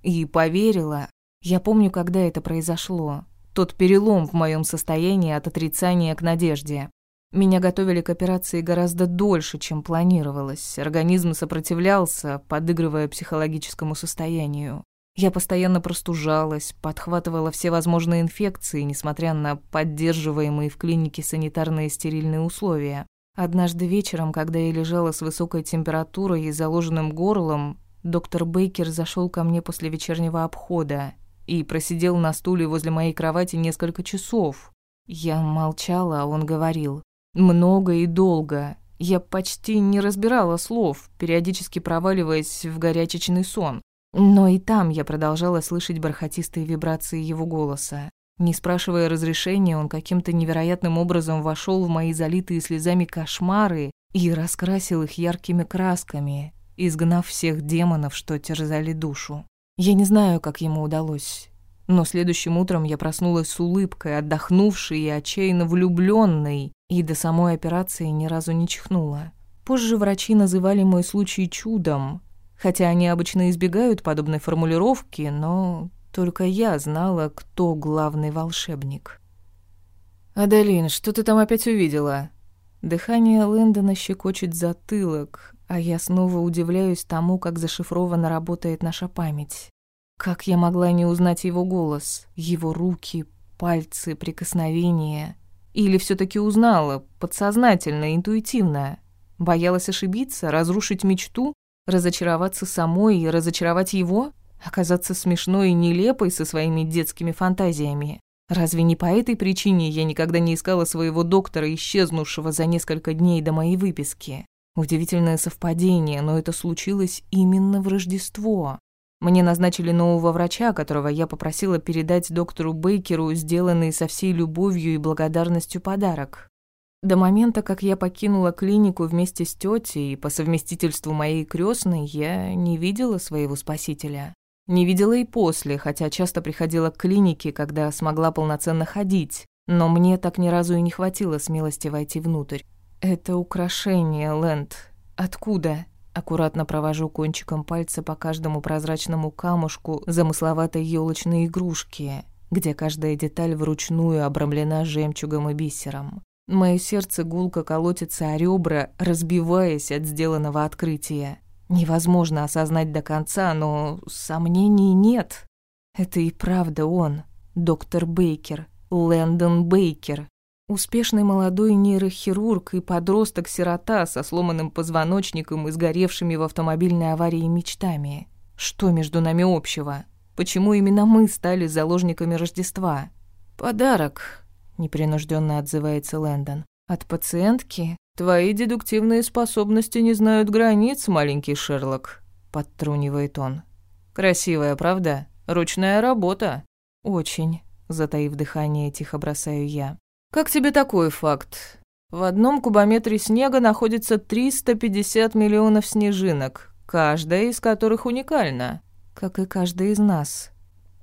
и поверила. Я помню, когда это произошло. Тот перелом в моем состоянии от отрицания к надежде. Меня готовили к операции гораздо дольше, чем планировалось. Организм сопротивлялся, подыгрывая психологическому состоянию. Я постоянно простужалась, подхватывала все возможные инфекции, несмотря на поддерживаемые в клинике санитарные стерильные условия. Однажды вечером, когда я лежала с высокой температурой и заложенным горлом, доктор Бейкер зашел ко мне после вечернего обхода и просидел на стуле возле моей кровати несколько часов. Я молчала, а он говорил. Много и долго. Я почти не разбирала слов, периодически проваливаясь в горячечный сон. Но и там я продолжала слышать бархатистые вибрации его голоса. Не спрашивая разрешения, он каким-то невероятным образом вошел в мои залитые слезами кошмары и раскрасил их яркими красками, изгнав всех демонов, что терзали душу. Я не знаю, как ему удалось, но следующим утром я проснулась с улыбкой, отдохнувшей и отчаянно влюбленной, и до самой операции ни разу не чихнула. Позже врачи называли мой случай чудом, Хотя они обычно избегают подобной формулировки, но только я знала, кто главный волшебник. «Адалин, что ты там опять увидела?» Дыхание Лэндона щекочет затылок, а я снова удивляюсь тому, как зашифровано работает наша память. Как я могла не узнать его голос, его руки, пальцы, прикосновения? Или все таки узнала, подсознательно, интуитивно? Боялась ошибиться, разрушить мечту? Разочароваться самой и разочаровать его? Оказаться смешной и нелепой со своими детскими фантазиями? Разве не по этой причине я никогда не искала своего доктора, исчезнувшего за несколько дней до моей выписки? Удивительное совпадение, но это случилось именно в Рождество. Мне назначили нового врача, которого я попросила передать доктору Бейкеру сделанный со всей любовью и благодарностью подарок. До момента, как я покинула клинику вместе с тетей и по совместительству моей крестной, я не видела своего спасителя. Не видела и после, хотя часто приходила к клинике, когда смогла полноценно ходить, но мне так ни разу и не хватило смелости войти внутрь. «Это украшение, Лэнд. Откуда?» Аккуратно провожу кончиком пальца по каждому прозрачному камушку замысловатой елочной игрушки, где каждая деталь вручную обрамлена жемчугом и бисером. Мое сердце гулко колотится о ребра, разбиваясь от сделанного открытия. Невозможно осознать до конца, но сомнений нет. Это и правда он, доктор Бейкер, Лэндон Бейкер. Успешный молодой нейрохирург и подросток-сирота со сломанным позвоночником и сгоревшими в автомобильной аварии мечтами. Что между нами общего? Почему именно мы стали заложниками Рождества? Подарок, непринужденно отзывается Лэндон. От пациентки? Твои дедуктивные способности не знают границ, маленький Шерлок, подтрунивает он. Красивая, правда? Ручная работа. Очень, затаив дыхание, тихо бросаю я. Как тебе такой факт? В одном кубометре снега находится 350 миллионов снежинок, каждая из которых уникальна, как и каждая из нас.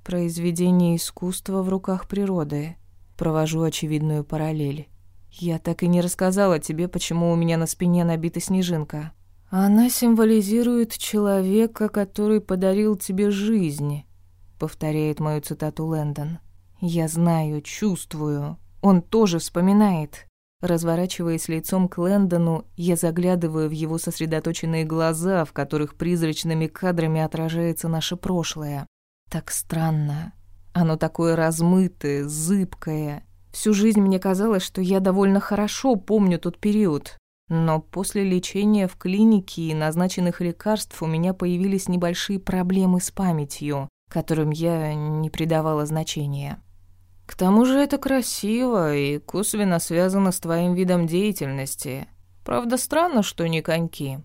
Произведение искусства в руках природы. Провожу очевидную параллель. Я так и не рассказала тебе, почему у меня на спине набита снежинка. Она символизирует человека, который подарил тебе жизнь, повторяет мою цитату Лэндон. Я знаю, чувствую. Он тоже вспоминает. Разворачиваясь лицом к Лэндону, я заглядываю в его сосредоточенные глаза, в которых призрачными кадрами отражается наше прошлое. Так странно. Оно такое размытое, зыбкое. Всю жизнь мне казалось, что я довольно хорошо помню тот период. Но после лечения в клинике и назначенных лекарств у меня появились небольшие проблемы с памятью, которым я не придавала значения. К тому же это красиво и косвенно связано с твоим видом деятельности. Правда, странно, что не коньки.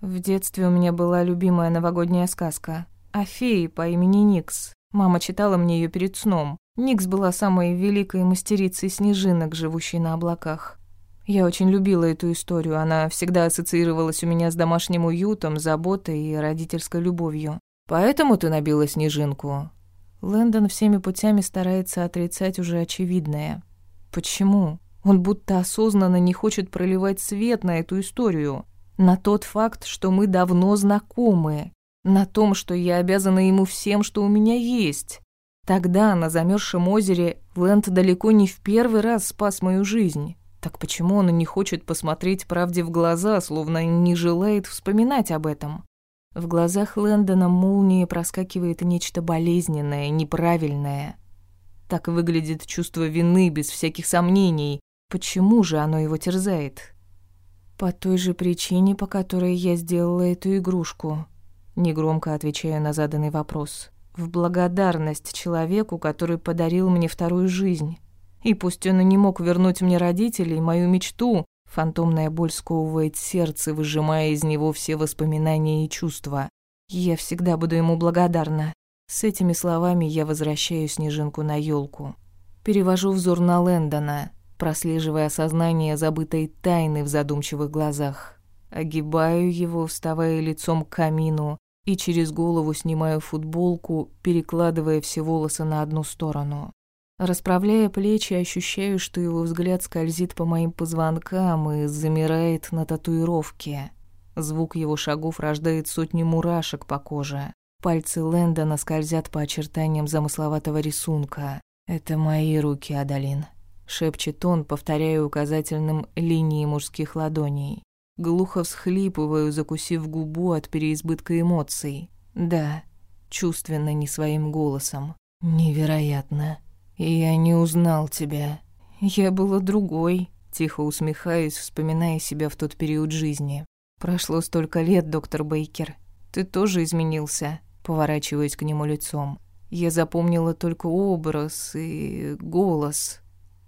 В детстве у меня была любимая новогодняя сказка о фее по имени Никс. Мама читала мне ее перед сном. Никс была самой великой мастерицей снежинок, живущей на облаках. Я очень любила эту историю, она всегда ассоциировалась у меня с домашним уютом, заботой и родительской любовью. Поэтому ты набила снежинку. Лэндон всеми путями старается отрицать уже очевидное. Почему? Он будто осознанно не хочет проливать свет на эту историю. На тот факт, что мы давно знакомы. На том, что я обязана ему всем, что у меня есть. Тогда, на замерзшем озере, Лэнд далеко не в первый раз спас мою жизнь. Так почему он не хочет посмотреть правде в глаза, словно не желает вспоминать об этом? В глазах Лэндона молнии проскакивает нечто болезненное, неправильное. Так выглядит чувство вины без всяких сомнений. Почему же оно его терзает? По той же причине, по которой я сделала эту игрушку. Негромко отвечаю на заданный вопрос в благодарность человеку, который подарил мне вторую жизнь. И пусть он и не мог вернуть мне родителей, мою мечту, фантомная боль сковывает сердце, выжимая из него все воспоминания и чувства. Я всегда буду ему благодарна. С этими словами я возвращаю снежинку на елку. Перевожу взор на Лэндона, прослеживая осознание забытой тайны в задумчивых глазах. Огибаю его, вставая лицом к камину, и через голову снимаю футболку, перекладывая все волосы на одну сторону. Расправляя плечи, ощущаю, что его взгляд скользит по моим позвонкам и замирает на татуировке. Звук его шагов рождает сотни мурашек по коже. Пальцы Лэндона скользят по очертаниям замысловатого рисунка. «Это мои руки, Адалин», — шепчет он, повторяя указательным линии мужских ладоней. Глухо всхлипываю, закусив губу от переизбытка эмоций. Да, чувственно не своим голосом. Невероятно. Я не узнал тебя. Я была другой. Тихо усмехаюсь, вспоминая себя в тот период жизни. Прошло столько лет, доктор Бейкер. Ты тоже изменился. Поворачиваясь к нему лицом. Я запомнила только образ и голос.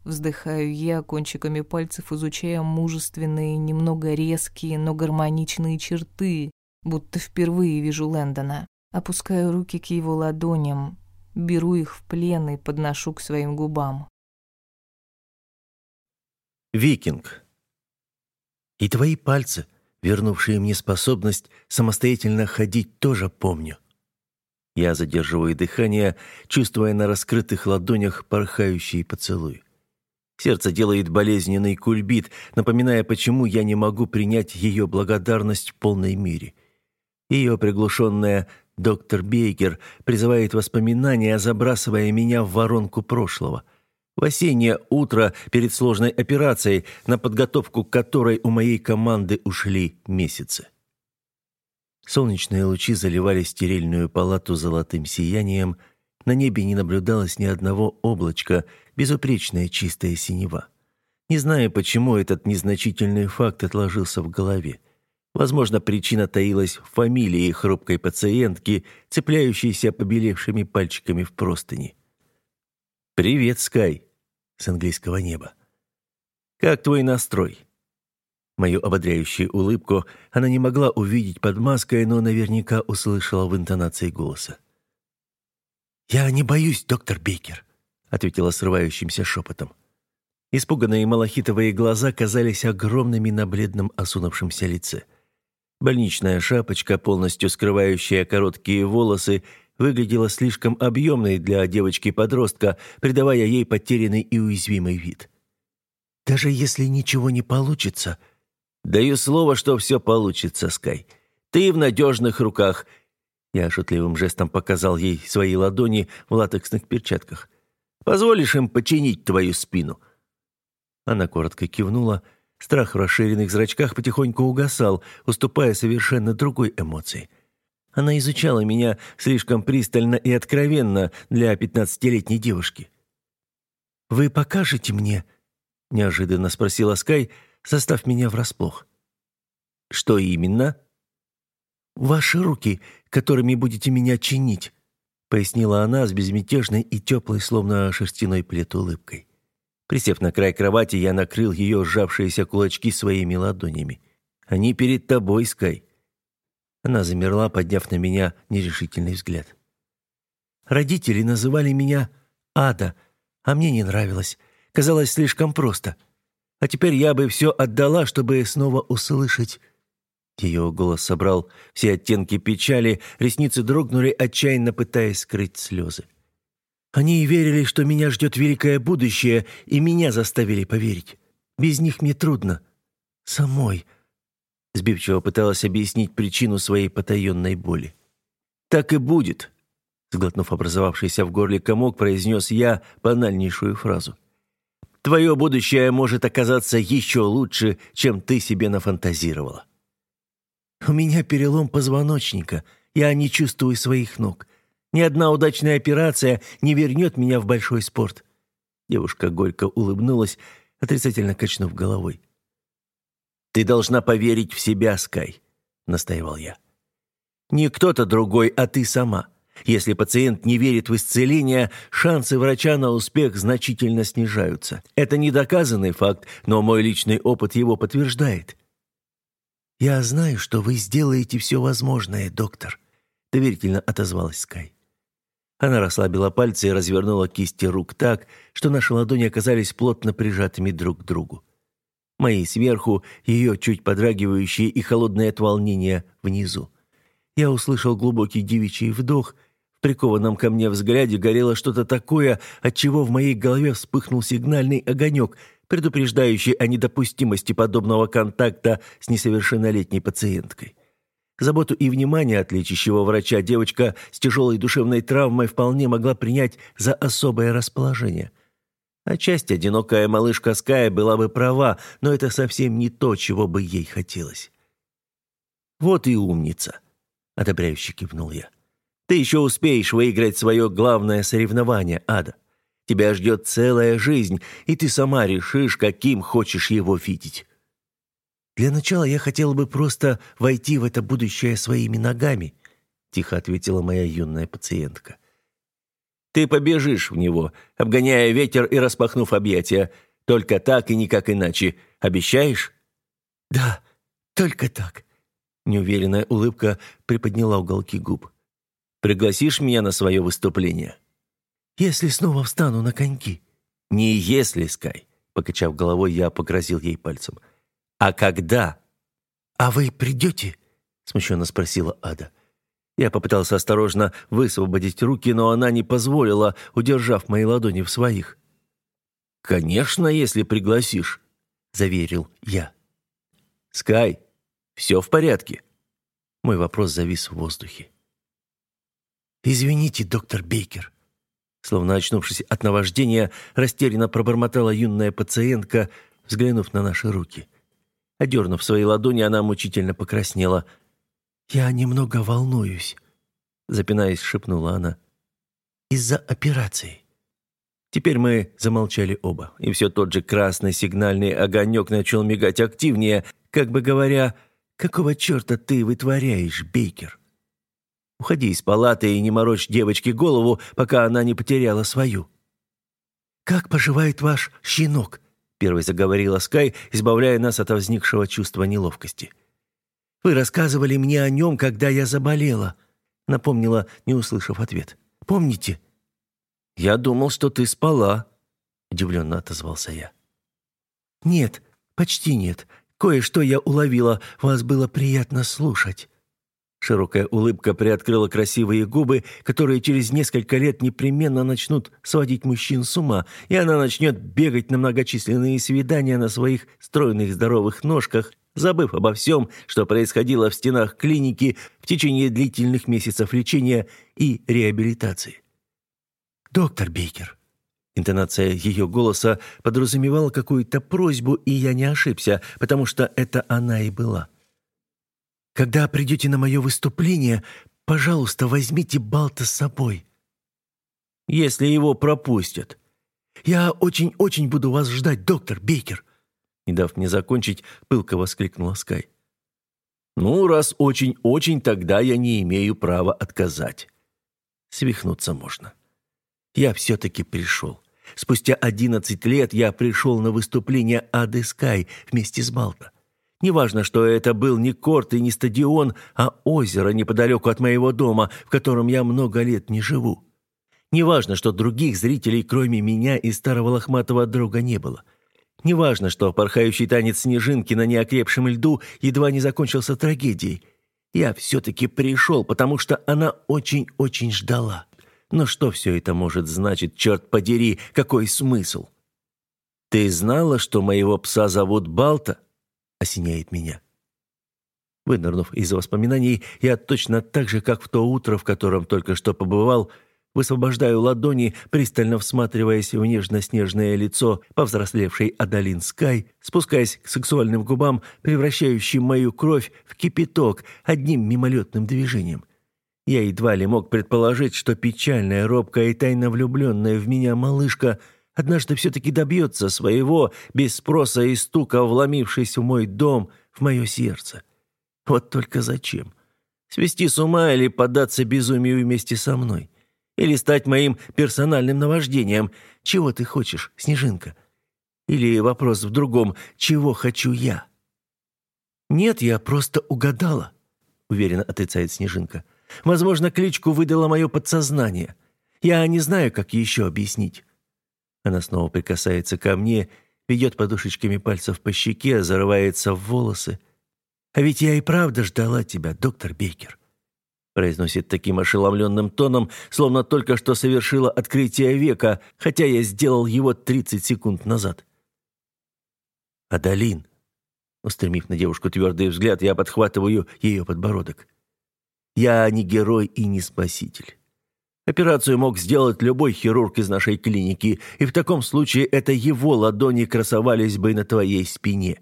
Вздыхаю я, кончиками пальцев изучая мужественные, немного резкие, но гармоничные черты, будто впервые вижу Лэндона. Опускаю руки к его ладоням, беру их в плен и подношу к своим губам. Викинг. И твои пальцы, вернувшие мне способность самостоятельно ходить, тоже помню. Я задерживаю дыхание, чувствуя на раскрытых ладонях порхающий поцелуй. Сердце делает болезненный кульбит, напоминая, почему я не могу принять ее благодарность в полной мере. Ее приглушенная «доктор Бейкер» призывает воспоминания, забрасывая меня в воронку прошлого. В осеннее утро перед сложной операцией, на подготовку которой у моей команды ушли месяцы. Солнечные лучи заливали стерильную палату золотым сиянием – на небе не наблюдалось ни одного облачка, безупречная чистая синева. Не знаю, почему этот незначительный факт отложился в голове. Возможно, причина таилась в фамилии хрупкой пациентки, цепляющейся побелевшими пальчиками в простыни. «Привет, Скай!» с английского неба. «Как твой настрой?» Мою ободряющую улыбку она не могла увидеть под маской, но наверняка услышала в интонации голоса. «Я не боюсь, доктор Бейкер», — ответила срывающимся шепотом. Испуганные малахитовые глаза казались огромными на бледном осунувшемся лице. Больничная шапочка, полностью скрывающая короткие волосы, выглядела слишком объемной для девочки-подростка, придавая ей потерянный и уязвимый вид. «Даже если ничего не получится...» «Даю слово, что все получится, Скай. Ты в надежных руках, я шутливым жестом показал ей свои ладони в латексных перчатках. «Позволишь им починить твою спину?» Она коротко кивнула. Страх в расширенных зрачках потихоньку угасал, уступая совершенно другой эмоции. Она изучала меня слишком пристально и откровенно для пятнадцатилетней девушки. «Вы покажете мне?» — неожиданно спросила Скай, застав меня врасплох. «Что именно?» «Ваши руки, которыми будете меня чинить». пояснила она с безмятежной и теплой, словно шерстяной плед улыбкой. Присев на край кровати, я накрыл ее сжавшиеся кулачки своими ладонями. «Они перед тобой, Скай». Она замерла, подняв на меня нерешительный взгляд. «Родители называли меня Ада, а мне не нравилось. Казалось слишком просто. А теперь я бы все отдала, чтобы снова услышать ее голос собрал все оттенки печали, ресницы дрогнули, отчаянно пытаясь скрыть слезы. Они верили, что меня ждет великое будущее, и меня заставили поверить. Без них мне трудно. Самой. Сбивчиво пыталась объяснить причину своей потаенной боли. «Так и будет», — сглотнув образовавшийся в горле комок, произнес я банальнейшую фразу. «Твое будущее может оказаться еще лучше, чем ты себе нафантазировала». У меня перелом позвоночника. Я не чувствую своих ног. Ни одна удачная операция не вернет меня в большой спорт». Девушка горько улыбнулась, отрицательно качнув головой. «Ты должна поверить в себя, Скай», — настаивал я. «Не кто-то другой, а ты сама. Если пациент не верит в исцеление, шансы врача на успех значительно снижаются. Это недоказанный факт, но мой личный опыт его подтверждает. «Я знаю, что вы сделаете все возможное, доктор», — доверительно отозвалась Скай. Она расслабила пальцы и развернула кисти рук так, что наши ладони оказались плотно прижатыми друг к другу. Мои сверху, ее чуть подрагивающие и холодные от волнения внизу. Я услышал глубокий девичий вдох. В прикованном ко мне взгляде горело что-то такое, от чего в моей голове вспыхнул сигнальный огонек — предупреждающий о недопустимости подобного контакта с несовершеннолетней пациенткой. Заботу и внимание от лечащего врача девочка с тяжелой душевной травмой вполне могла принять за особое расположение. Отчасти одинокая малышка Ская была бы права, но это совсем не то, чего бы ей хотелось. «Вот и умница», — одобряюще кивнул я. «Ты еще успеешь выиграть свое главное соревнование, Ада. Тебя ждет целая жизнь, и ты сама решишь, каким хочешь его видеть. Для начала я хотела бы просто войти в это будущее своими ногами, тихо ответила моя юная пациентка. Ты побежишь в него, обгоняя ветер и распахнув объятия. Только так и никак иначе. Обещаешь? Да, только так. Неуверенная улыбка приподняла уголки губ. Пригласишь меня на свое выступление? если снова встану на коньки?» «Не если, Скай», — покачав головой, я погрозил ей пальцем. «А когда?» «А вы придете?» — смущенно спросила Ада. Я попытался осторожно высвободить руки, но она не позволила, удержав мои ладони в своих. «Конечно, если пригласишь», — заверил я. «Скай, все в порядке?» Мой вопрос завис в воздухе. «Извините, доктор Бейкер», Словно очнувшись от наваждения, растерянно пробормотала юная пациентка, взглянув на наши руки. Одернув свои ладони, она мучительно покраснела. «Я немного волнуюсь», — запинаясь, шепнула она. «Из-за операции». Теперь мы замолчали оба, и все тот же красный сигнальный огонек начал мигать активнее, как бы говоря, «Какого черта ты вытворяешь, Бейкер?» Уходи из палаты и не морочь девочке голову, пока она не потеряла свою». «Как поживает ваш щенок?» — первой заговорила Скай, избавляя нас от возникшего чувства неловкости. «Вы рассказывали мне о нем, когда я заболела», — напомнила, не услышав ответ. «Помните?» «Я думал, что ты спала», — удивленно отозвался я. «Нет, почти нет. Кое-что я уловила, вас было приятно слушать». Широкая улыбка приоткрыла красивые губы, которые через несколько лет непременно начнут сводить мужчин с ума, и она начнет бегать на многочисленные свидания на своих стройных здоровых ножках, забыв обо всем, что происходило в стенах клиники в течение длительных месяцев лечения и реабилитации. «Доктор Бейкер». Интонация ее голоса подразумевала какую-то просьбу, и я не ошибся, потому что это она и была. Когда придете на мое выступление, пожалуйста, возьмите Балта с собой. Если его пропустят. Я очень-очень буду вас ждать, доктор Бейкер. Не дав мне закончить, пылко воскликнула Скай. «Ну, раз очень-очень, тогда я не имею права отказать». Свихнуться можно. Я все-таки пришел. Спустя одиннадцать лет я пришел на выступление Ады Скай вместе с Балта. Неважно, что это был не корт и не стадион, а озеро неподалеку от моего дома, в котором я много лет не живу. Неважно, что других зрителей, кроме меня и старого лохматого друга, не было. Неважно, что порхающий танец снежинки на неокрепшем льду едва не закончился трагедией. Я все-таки пришел, потому что она очень-очень ждала. Но что все это может значить, черт подери, какой смысл? «Ты знала, что моего пса зовут Балта?» — осеняет меня. Вынырнув из воспоминаний, я точно так же, как в то утро, в котором только что побывал, высвобождаю ладони, пристально всматриваясь в нежно-снежное лицо повзрослевшей Адалин Скай, спускаясь к сексуальным губам, превращающим мою кровь в кипяток одним мимолетным движением. Я едва ли мог предположить, что печальная, робкая и тайно влюбленная в меня малышка однажды все-таки добьется своего, без спроса и стука, вломившись в мой дом, в мое сердце. Вот только зачем? Свести с ума или поддаться безумию вместе со мной? Или стать моим персональным наваждением? Чего ты хочешь, Снежинка? Или вопрос в другом, чего хочу я? Нет, я просто угадала, уверенно отрицает Снежинка. Возможно, кличку выдало мое подсознание. Я не знаю, как еще объяснить. Она снова прикасается ко мне, ведет подушечками пальцев по щеке, зарывается в волосы. «А ведь я и правда ждала тебя, доктор Бейкер», произносит таким ошеломленным тоном, словно только что совершила открытие века, хотя я сделал его 30 секунд назад. «Адалин», устремив на девушку твердый взгляд, я подхватываю ее подбородок. Я не герой и не спаситель. Операцию мог сделать любой хирург из нашей клиники, и в таком случае это его ладони красовались бы на твоей спине.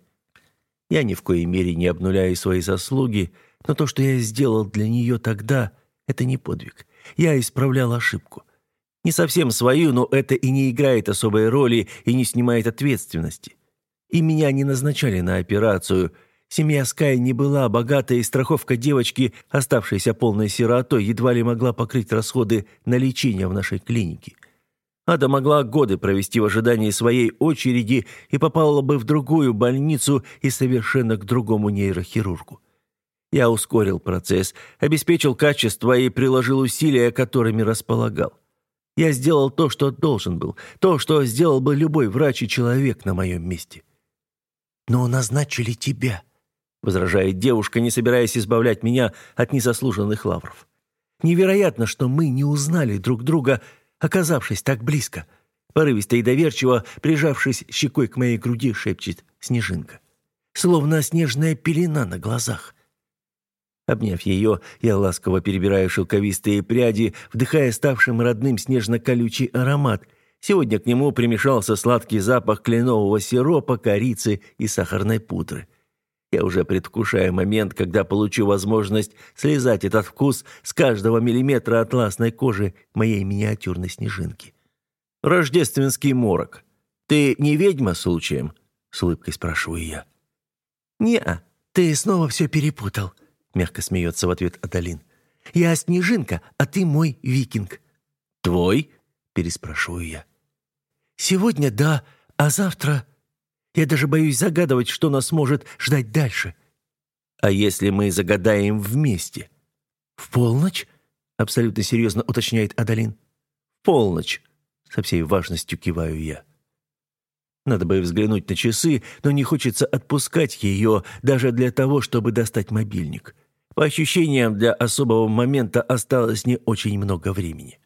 Я ни в коей мере не обнуляю свои заслуги, но то, что я сделал для нее тогда, это не подвиг. Я исправлял ошибку. Не совсем свою, но это и не играет особой роли и не снимает ответственности. И меня не назначали на операцию – Семья Скай не была богатой, и страховка девочки, оставшейся полной сиротой, едва ли могла покрыть расходы на лечение в нашей клинике. Ада могла годы провести в ожидании своей очереди и попала бы в другую больницу и совершенно к другому нейрохирургу. Я ускорил процесс, обеспечил качество и приложил усилия, которыми располагал. Я сделал то, что должен был, то, что сделал бы любой врач и человек на моем месте. «Но назначили тебя», возражает девушка, не собираясь избавлять меня от незаслуженных лавров. Невероятно, что мы не узнали друг друга, оказавшись так близко. Порывисто и доверчиво, прижавшись щекой к моей груди, шепчет Снежинка. Словно снежная пелена на глазах. Обняв ее, я ласково перебираю шелковистые пряди, вдыхая ставшим родным снежно-колючий аромат. Сегодня к нему примешался сладкий запах кленового сиропа, корицы и сахарной пудры. Я уже предвкушаю момент, когда получу возможность слезать этот вкус с каждого миллиметра атласной кожи моей миниатюрной снежинки. «Рождественский морок. Ты не ведьма случаем?» — с улыбкой спрашиваю я. «Не-а, ты снова все перепутал», — мягко смеется в ответ Адалин. «Я снежинка, а ты мой викинг». «Твой?» — переспрашиваю я. «Сегодня да, а завтра...» Я даже боюсь загадывать, что нас может ждать дальше. А если мы загадаем вместе? В полночь? Абсолютно серьезно уточняет Адалин. В полночь. Со всей важностью киваю я. Надо бы взглянуть на часы, но не хочется отпускать ее даже для того, чтобы достать мобильник. По ощущениям, для особого момента осталось не очень много времени.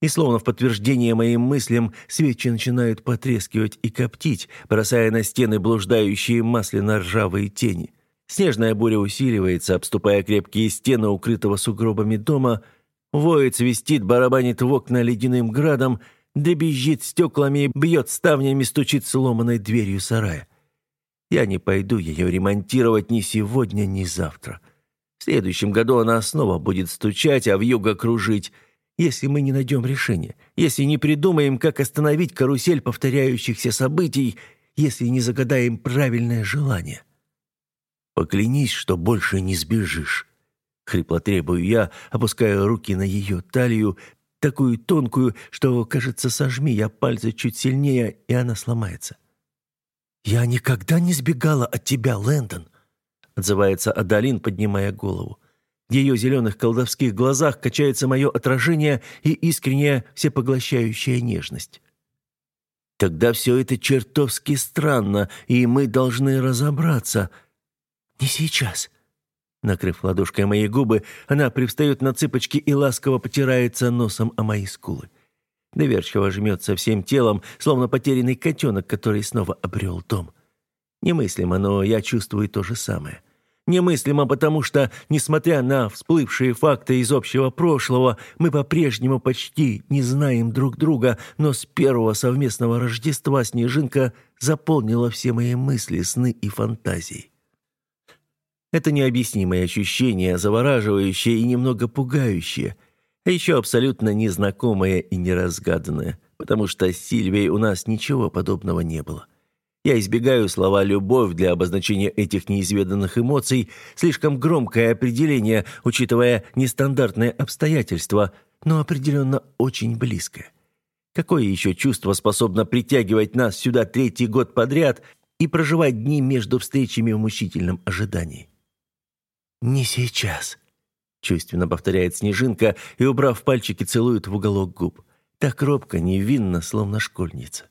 И словно в подтверждение моим мыслям, свечи начинают потрескивать и коптить, бросая на стены блуждающие масляно-ржавые тени. Снежная буря усиливается, обступая крепкие стены укрытого сугробами дома. Воет, свистит, барабанит в окна ледяным градом, дребезжит стеклами, бьет ставнями, стучит сломанной дверью сарая. Я не пойду ее ремонтировать ни сегодня, ни завтра. В следующем году она снова будет стучать, а вьюга кружить — если мы не найдем решения, если не придумаем, как остановить карусель повторяющихся событий, если не загадаем правильное желание. Поклянись, что больше не сбежишь. Хрипло требую я, опуская руки на ее талию, такую тонкую, что, кажется, сожми я пальцы чуть сильнее, и она сломается. «Я никогда не сбегала от тебя, Лэндон», — отзывается Адалин, поднимая голову. В ее зеленых колдовских глазах качается мое отражение и искренняя всепоглощающая нежность. «Тогда все это чертовски странно, и мы должны разобраться». «Не сейчас», Накрыв ладошкой мои губы, она привстает на цыпочки и ласково потирается носом о мои скулы. Доверчиво жмется всем телом, словно потерянный котенок, который снова обрел дом. Немыслимо, но я чувствую то же самое. Немыслимо, потому что, несмотря на всплывшие факты из общего прошлого, мы по-прежнему почти не знаем друг друга, но с первого совместного Рождества Снежинка заполнила все мои мысли, сны и фантазии. Это необъяснимое ощущение, завораживающее и немного пугающее, а еще абсолютно незнакомое и неразгаданное, потому что с Сильвией у нас ничего подобного не было. Я избегаю слова «любовь» для обозначения этих неизведанных эмоций, слишком громкое определение, учитывая нестандартные обстоятельства, но определенно очень близкое. Какое еще чувство способно притягивать нас сюда третий год подряд и проживать дни между встречами в мучительном ожидании? «Не сейчас», — чувственно повторяет Снежинка и, убрав пальчики, целует в уголок губ. Так робко, невинно, словно школьница.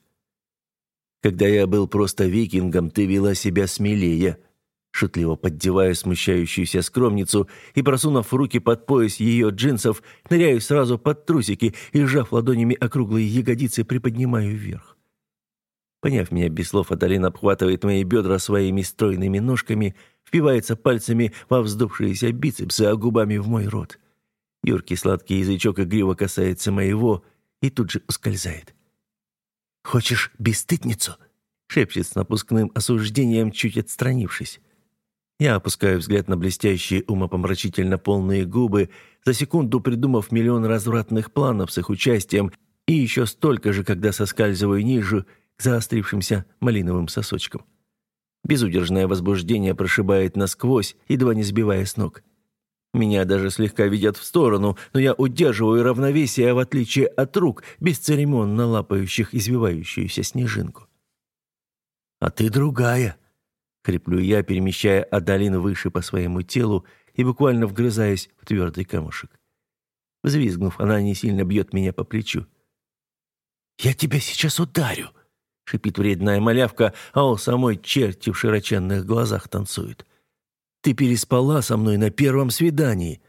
«Когда я был просто викингом, ты вела себя смелее», шутливо поддеваю смущающуюся скромницу и, просунув руки под пояс ее джинсов, ныряю сразу под трусики и, сжав ладонями округлые ягодицы, приподнимаю вверх. Поняв меня без слов, Адалин обхватывает мои бедра своими стройными ножками, впивается пальцами во вздувшиеся бицепсы, а губами в мой рот. Юркий сладкий язычок игриво касается моего и тут же ускользает. «Хочешь бесстыдницу?» — шепчет с напускным осуждением, чуть отстранившись. Я опускаю взгляд на блестящие умопомрачительно полные губы, за секунду придумав миллион развратных планов с их участием, и еще столько же, когда соскальзываю ниже к заострившимся малиновым сосочкам. Безудержное возбуждение прошибает насквозь, едва не сбивая с ног. Меня даже слегка видят в сторону, но я удерживаю равновесие, в отличие от рук, бесцеремонно лапающих извивающуюся снежинку. «А ты другая!» — хриплю я, перемещая Адалин выше по своему телу и буквально вгрызаясь в твердый камушек. Взвизгнув, она не сильно бьет меня по плечу. «Я тебя сейчас ударю!» шипит вредная малявка, а у самой черти в широченных глазах танцует. «Ты переспала со мной на первом свидании!»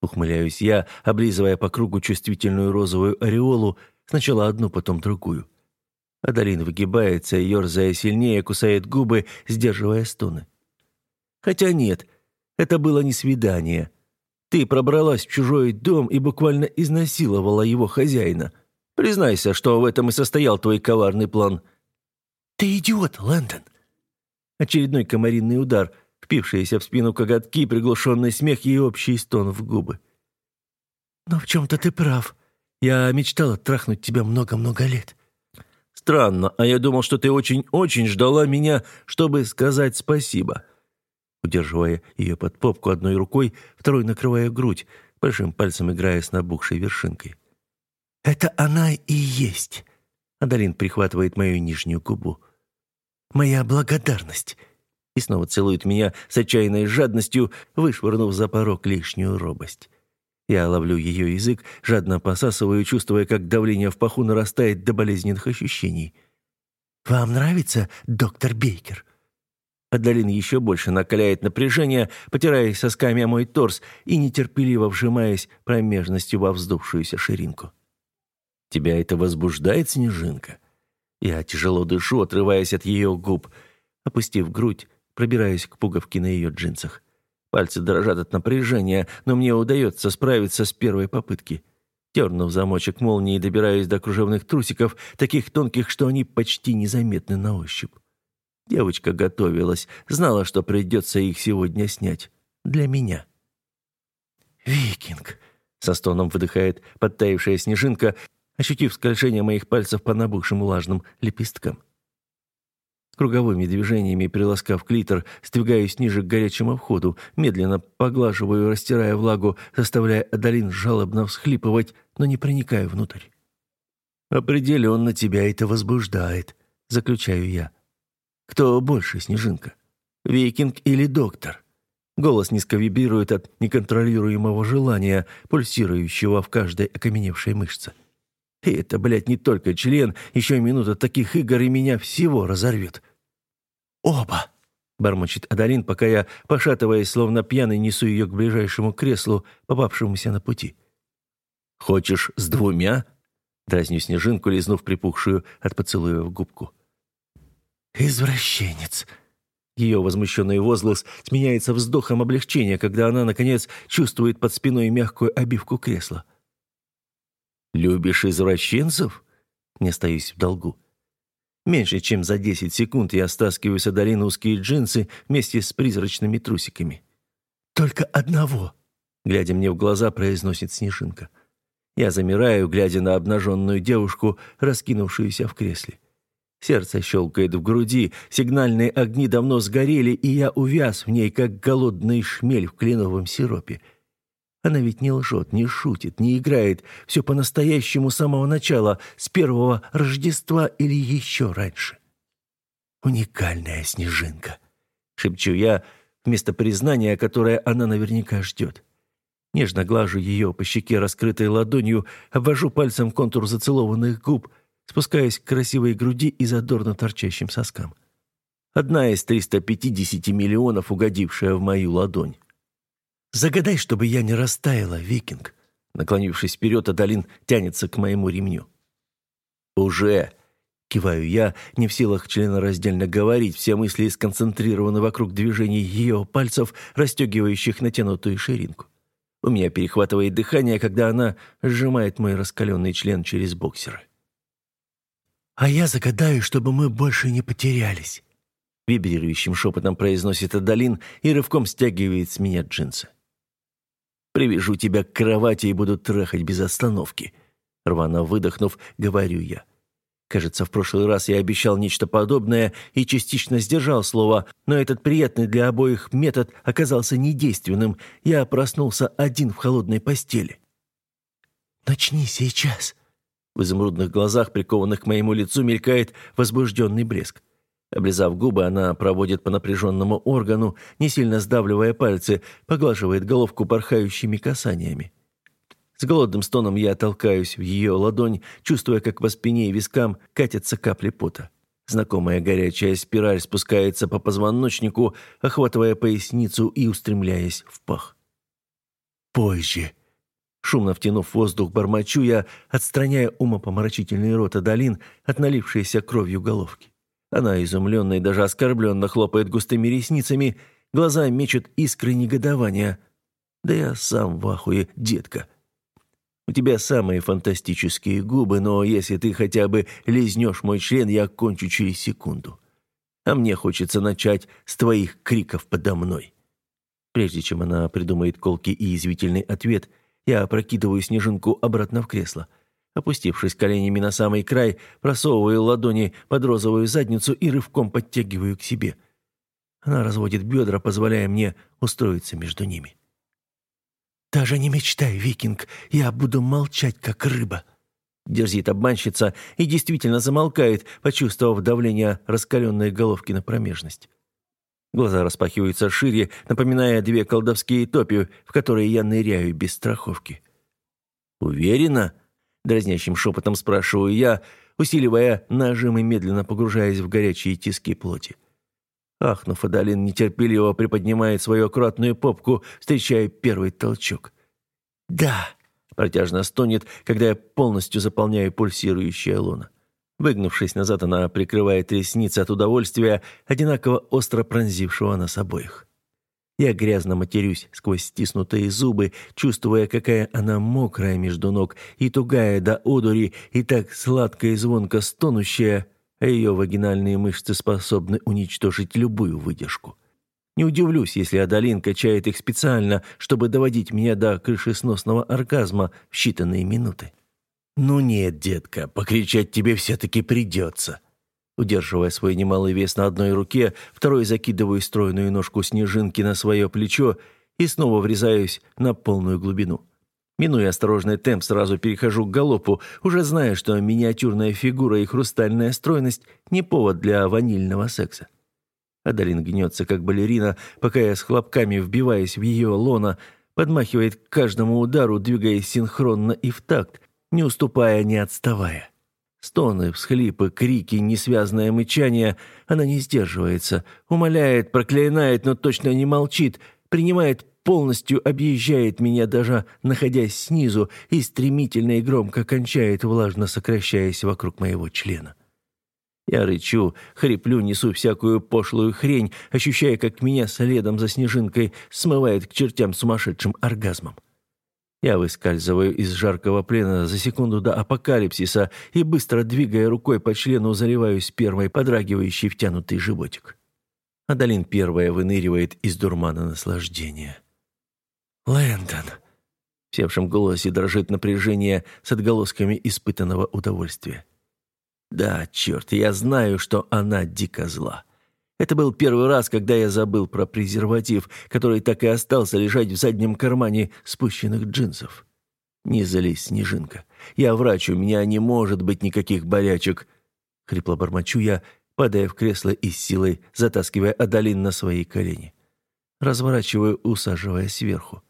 Ухмыляюсь я, облизывая по кругу чувствительную розовую ореолу, сначала одну, потом другую. Адалин выгибается и, ерзая сильнее, кусает губы, сдерживая стоны. «Хотя нет, это было не свидание. Ты пробралась в чужой дом и буквально изнасиловала его хозяина. Признайся, что в этом и состоял твой коварный план». «Ты идиот, Лэндон!» Очередной комаринный удар, впившиеся в спину коготки, приглушенный смех и общий стон в губы. «Но в чем-то ты прав. Я мечтала трахнуть тебя много-много лет». «Странно, а я думал, что ты очень-очень ждала меня, чтобы сказать спасибо». Удерживая ее под попку одной рукой, второй накрывая грудь, большим пальцем играя с набухшей вершинкой. «Это она и есть!» Адалин прихватывает мою нижнюю губу. «Моя благодарность!» И снова целует меня с отчаянной жадностью, вышвырнув за порог лишнюю робость. Я ловлю ее язык, жадно посасываю, чувствуя, как давление в паху нарастает до болезненных ощущений. «Вам нравится, доктор Бейкер?» Адалин еще больше накаляет напряжение, потираясь сосками мой торс и нетерпеливо вжимаясь промежностью во вздувшуюся ширинку. Тебя это возбуждает, Снежинка?» Я тяжело дышу, отрываясь от ее губ. Опустив грудь, пробираюсь к пуговке на ее джинсах. Пальцы дрожат от напряжения, но мне удается справиться с первой попытки. Тернув замочек молнии, добираюсь до кружевных трусиков, таких тонких, что они почти незаметны на ощупь. Девочка готовилась, знала, что придется их сегодня снять. Для меня. «Викинг!» — со стоном выдыхает подтаившая снежинка, ощутив скольжение моих пальцев по набухшим влажным лепесткам. Круговыми движениями приласкав клитор, сдвигаюсь ниже к горячему входу, медленно поглаживаю, растирая влагу, заставляя Адалин жалобно всхлипывать, но не проникаю внутрь. «Определенно тебя это возбуждает», — заключаю я. «Кто больше, Снежинка? Викинг или доктор?» Голос низко вибрирует от неконтролируемого желания, пульсирующего в каждой окаменевшей мышце. И это, блядь, не только член, еще минута таких игр и меня всего разорвет. «Оба!» — бормочет Адалин, пока я, пошатываясь, словно пьяный, несу ее к ближайшему креслу, попавшемуся на пути. «Хочешь с двумя?» — дразню снежинку, лизнув припухшую от поцелуя в губку. «Извращенец!» Ее возмущенный возглас сменяется вздохом облегчения, когда она, наконец, чувствует под спиной мягкую обивку кресла. «Любишь извращенцев?» Не остаюсь в долгу. Меньше чем за 10 секунд я стаскиваю с Адалины узкие джинсы вместе с призрачными трусиками. «Только одного!» Глядя мне в глаза, произносит Снежинка. Я замираю, глядя на обнаженную девушку, раскинувшуюся в кресле. Сердце щелкает в груди, сигнальные огни давно сгорели, и я увяз в ней, как голодный шмель в кленовом сиропе. Она ведь не лжет, не шутит, не играет. Все по-настоящему с самого начала, с первого Рождества или еще раньше. «Уникальная снежинка», — шепчу я, вместо признания, которое она наверняка ждет. Нежно глажу ее по щеке раскрытой ладонью, обвожу пальцем контур зацелованных губ, спускаясь к красивой груди и задорно торчащим соскам. Одна из 350 миллионов, угодившая в мою ладонь. «Загадай, чтобы я не растаяла, викинг!» Наклонившись вперед, Адалин тянется к моему ремню. «Уже!» — киваю я, не в силах членораздельно говорить, все мысли сконцентрированы вокруг движений ее пальцев, расстегивающих натянутую ширинку. У меня перехватывает дыхание, когда она сжимает мой раскаленный член через боксеры. «А я загадаю, чтобы мы больше не потерялись», — вибрирующим шепотом произносит Адалин и рывком стягивает с меня джинсы. Привяжу тебя к кровати и буду трахать без остановки. Рвано выдохнув, говорю я. Кажется, в прошлый раз я обещал нечто подобное и частично сдержал слово, но этот приятный для обоих метод оказался недейственным. Я проснулся один в холодной постели. «Начни сейчас!» В изумрудных глазах, прикованных к моему лицу, мелькает возбужденный блеск. Облизав губы, она проводит по напряженному органу, не сильно сдавливая пальцы, поглаживает головку порхающими касаниями. С голодным стоном я толкаюсь в ее ладонь, чувствуя, как по спине и вискам катятся капли пота. Знакомая горячая спираль спускается по позвоночнику, охватывая поясницу и устремляясь в пах. «Позже!» Шумно втянув воздух, бормочу я, отстраняя умопомрачительный рот Адалин от налившейся кровью головки. Она изумленно и даже оскорбленно хлопает густыми ресницами, глаза мечут искры негодования. «Да я сам в ахуе, детка. У тебя самые фантастические губы, но если ты хотя бы лизнешь мой член, я кончу через секунду. А мне хочется начать с твоих криков подо мной». Прежде чем она придумает колкий и извительный ответ, я опрокидываю снежинку обратно в кресло – Опустившись коленями на самый край, просовываю ладони под розовую задницу и рывком подтягиваю к себе. Она разводит бедра, позволяя мне устроиться между ними. «Даже не мечтай, викинг, я буду молчать, как рыба», дерзит обманщица и действительно замолкает, почувствовав давление раскаленной головки на промежность. Глаза распахиваются шире, напоминая две колдовские топи, в которые я ныряю без страховки. «Уверена?» Дразнящим шепотом спрашиваю я, усиливая нажим и медленно погружаясь в горячие тиски плоти. Ахнув, Адалин нетерпеливо приподнимает свою аккуратную попку, встречая первый толчок. «Да!» – протяжно стонет, когда я полностью заполняю пульсирующее лоно. Выгнувшись назад, она прикрывает ресницы от удовольствия, одинаково остро пронзившего нас обоих. Я грязно матерюсь сквозь стиснутые зубы, чувствуя, какая она мокрая между ног и тугая до одури, и так сладко и звонко стонущая, а ее вагинальные мышцы способны уничтожить любую выдержку. Не удивлюсь, если Адалин качает их специально, чтобы доводить меня до крышесносного оргазма в считанные минуты. «Ну нет, детка, покричать тебе все-таки придется», Удерживая свой немалый вес на одной руке, второй закидываю стройную ножку снежинки на свое плечо и снова врезаюсь на полную глубину. Минуя осторожный темп, сразу перехожу к галопу, уже зная, что миниатюрная фигура и хрустальная стройность не повод для ванильного секса. Адалин гнется, как балерина, пока я с хлопками вбиваюсь в ее лона, подмахивает к каждому удару, двигаясь синхронно и в такт, не уступая, не отставая. Стоны, всхлипы, крики, несвязное мычание. Она не сдерживается, умоляет, проклинает, но точно не молчит, принимает полностью объезжает меня, даже находясь снизу, и стремительно и громко кончает, влажно сокращаясь вокруг моего члена. Я рычу, хриплю, несу всякую пошлую хрень, ощущая, как меня следом за снежинкой смывает к чертям сумасшедшим оргазмом. Я выскальзываю из жаркого плена за секунду до апокалипсиса и, быстро двигая рукой по члену, заливаюсь первой подрагивающий втянутый животик. Адалин первая выныривает из дурмана наслаждения. «Лэндон!» В севшем голосе дрожит напряжение с отголосками испытанного удовольствия. «Да, черт, я знаю, что она дико зла. Это был первый раз, когда я забыл про презерватив, который так и остался лежать в заднем кармане спущенных джинсов. Не злись, Снежинка. Я врач, у меня не может быть никаких болячек». Хрипло бормочу я, падая в кресло и с силой затаскивая Адалин на свои колени. Разворачиваю, усаживая сверху.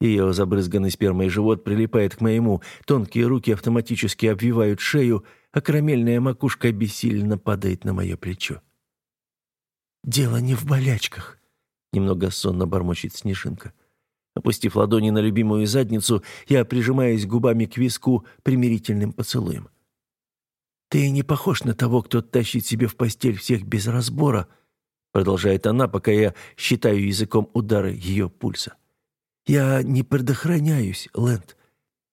Ее забрызганный спермой живот прилипает к моему, тонкие руки автоматически обвивают шею, а карамельная макушка бессильно падает на мое плечо. «Дело не в болячках», — немного сонно бормочет Снежинка. Опустив ладони на любимую задницу, я прижимаюсь губами к виску примирительным поцелуем. «Ты не похож на того, кто тащит себе в постель всех без разбора», продолжает она, пока я считаю языком удары ее пульса. «Я не предохраняюсь, Лэнд».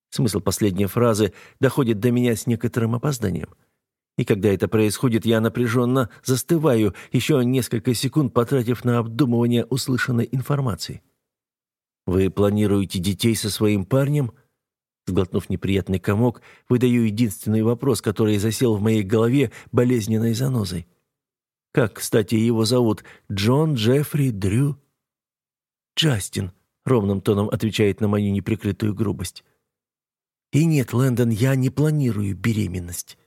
Смысл последней фразы доходит до меня с некоторым опозданием. И когда это происходит, я напряженно застываю, еще несколько секунд потратив на обдумывание услышанной информации. «Вы планируете детей со своим парнем?» Сглотнув неприятный комок, выдаю единственный вопрос, который засел в моей голове болезненной занозой. «Как, кстати, его зовут? Джон Джеффри Дрю?» «Джастин», ровным тоном отвечает на мою неприкрытую грубость. И нет, Лэндон, я не планирую беременность.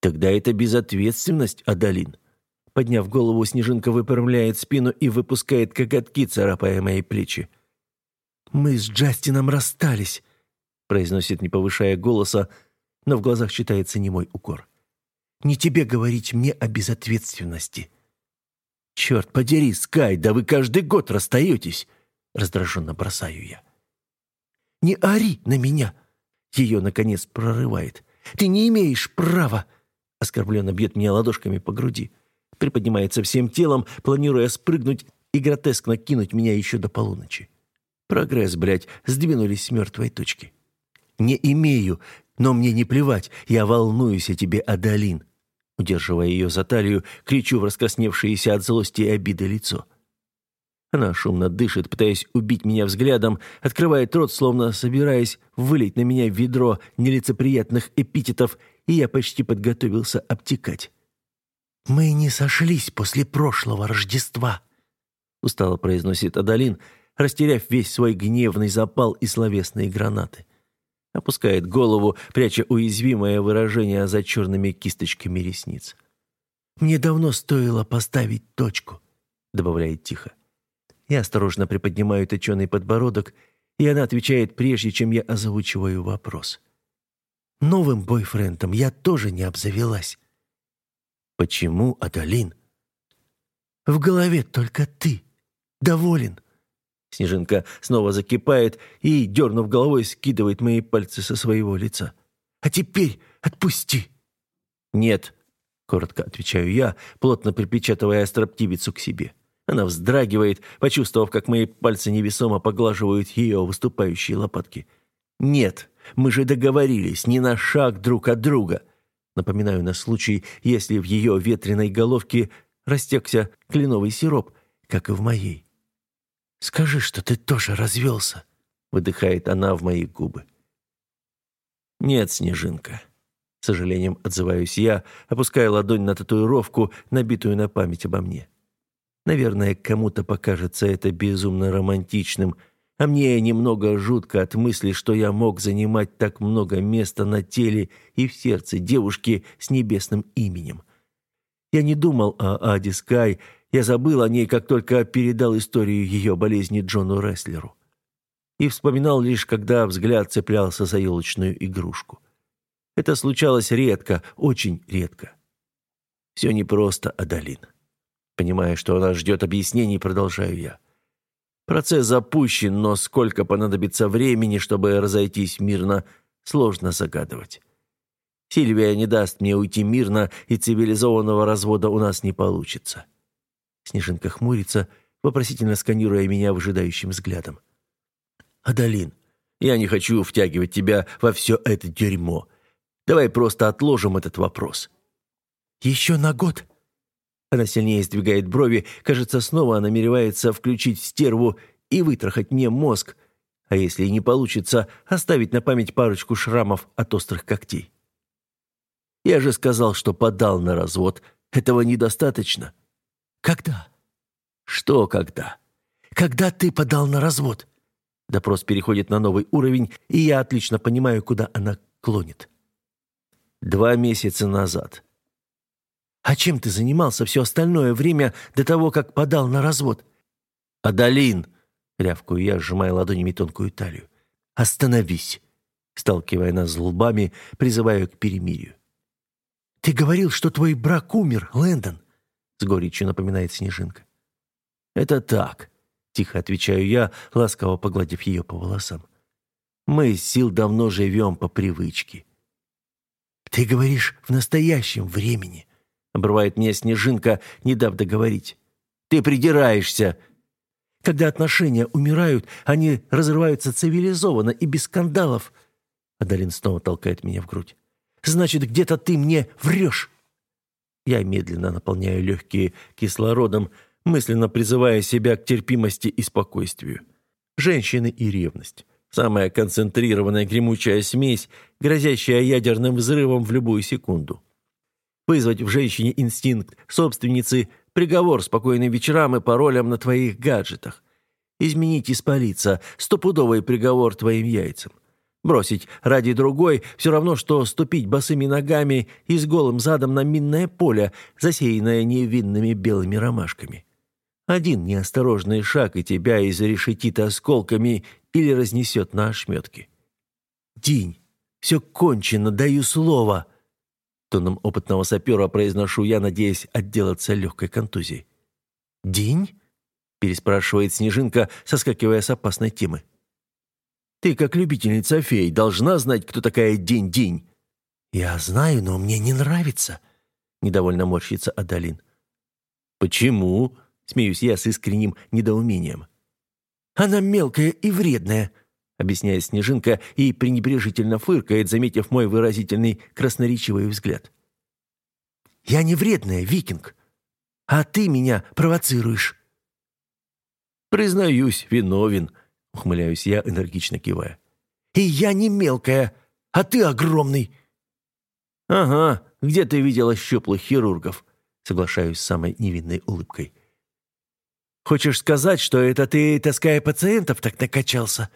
Тогда это безответственность, Адалин. Подняв голову, Снежинка выпрямляет спину и выпускает коготки, царапая мои плечи. «Мы с Джастином расстались», — произносит, не повышая голоса, но в глазах читается немой укор. «Не тебе говорить мне о безответственности». «Черт подери, Скай, да вы каждый год расстаетесь!» Раздраженно бросаю я. «Не ори на меня!» Ее, наконец, прорывает. «Ты не имеешь права!» Оскорбленно бьет меня ладошками по груди. Приподнимается всем телом, планируя спрыгнуть и гротескно кинуть меня еще до полуночи. Прогресс, блядь, сдвинулись с мертвой точки. «Не имею, но мне не плевать. Я волнуюсь о тебе, Адалин!» Удерживая ее за талию, кричу в раскосневшееся от злости и обиды лицо. Она шумно дышит, пытаясь убить меня взглядом, открывает рот, словно собираясь вылить на меня ведро нелицеприятных эпитетов, и я почти подготовился обтекать. «Мы не сошлись после прошлого Рождества», — устало произносит Адалин, растеряв весь свой гневный запал и словесные гранаты. Опускает голову, пряча уязвимое выражение за черными кисточками ресниц. «Мне давно стоило поставить точку», — добавляет тихо. Я осторожно приподнимаю точеный подбородок, и она отвечает, прежде чем я озвучиваю вопрос. «Новым бойфрендом я тоже не обзавелась». «Почему, Адалин?» «В голове только ты. Доволен». Снежинка снова закипает и, дернув головой, скидывает мои пальцы со своего лица. «А теперь отпусти!» «Нет», — коротко отвечаю я, плотно припечатывая строптивицу к себе. Она вздрагивает, почувствовав, как мои пальцы невесомо поглаживают ее выступающие лопатки. «Нет, мы же договорились, не на шаг друг от друга». Напоминаю на случай, если в ее ветреной головке растекся кленовый сироп, как и в моей. «Скажи, что ты тоже развелся», — выдыхает она в мои губы. «Нет, Снежинка, С сожалением отзываюсь я, опуская ладонь на татуировку, набитую на память обо мне. Наверное, кому-то покажется это безумно романтичным, а мне немного жутко от мысли, что я мог занимать так много места на теле и в сердце девушки с небесным именем. Я не думал о Ади Скай, я забыл о ней, как только передал историю ее болезни Джону Рестлеру. И вспоминал лишь, когда взгляд цеплялся за елочную игрушку. Это случалось редко, очень редко. Все непросто, Адалин. Понимая, что она ждет объяснений, продолжаю я. Процесс запущен, но сколько понадобится времени, чтобы разойтись мирно, сложно загадывать. Сильвия не даст мне уйти мирно, и цивилизованного развода у нас не получится. Снежинка хмурится, вопросительно сканируя меня выжидающим взглядом. «Адалин, я не хочу втягивать тебя во все это дерьмо. Давай просто отложим этот вопрос». «Еще на год?» Она сильнее сдвигает брови, кажется, снова намеревается включить стерву и вытрахать мне мозг, а если и не получится, оставить на память парочку шрамов от острых когтей. Я же сказал, что подал на развод. Этого недостаточно. Когда? Что когда? Когда ты подал на развод? Допрос переходит на новый уровень, и я отлично понимаю, куда она клонит. Два месяца назад. А чем ты занимался все остальное время до того, как подал на развод? Адалин, рявкую я, сжимая ладонями тонкую талию. Остановись, сталкивая нас лбами, призываю к перемирию. Ты говорил, что твой брак умер, Лэндон, с горечью напоминает Снежинка. Это так, тихо отвечаю я, ласково погладив ее по волосам. Мы с сил давно живем по привычке. Ты говоришь в настоящем времени обрывает меня снежинка, не дав договорить. Ты придираешься. Когда отношения умирают, они разрываются цивилизованно и без скандалов. Адалин снова толкает меня в грудь. Значит, где-то ты мне врешь. Я медленно наполняю легкие кислородом, мысленно призывая себя к терпимости и спокойствию. Женщины и ревность. Самая концентрированная гремучая смесь, грозящая ядерным взрывом в любую секунду вызвать в женщине инстинкт собственницы, приговор спокойным вечерам и паролям на твоих гаджетах. Изменить и спалиться – стопудовый приговор твоим яйцам. Бросить ради другой – все равно, что ступить босыми ногами и с голым задом на минное поле, засеянное невинными белыми ромашками. Один неосторожный шаг, и тебя изрешетит осколками или разнесет на ошметки. День, все кончено, даю слово – Тоном опытного сапера произношу я, надеясь отделаться легкой контузией. «День?» – переспрашивает Снежинка, соскакивая с опасной темы. «Ты, как любительница фей, должна знать, кто такая День-День». «Я знаю, но мне не нравится», – недовольно морщится Адалин. «Почему?» – смеюсь я с искренним недоумением. «Она мелкая и вредная», объясняет Снежинка и пренебрежительно фыркает, заметив мой выразительный красноречивый взгляд. «Я не вредная, викинг, а ты меня провоцируешь». «Признаюсь, виновен», — ухмыляюсь я, энергично кивая. «И я не мелкая, а ты огромный». «Ага, где ты видела щуплых хирургов?» Соглашаюсь с самой невинной улыбкой. «Хочешь сказать, что это ты, таская пациентов, так накачался?»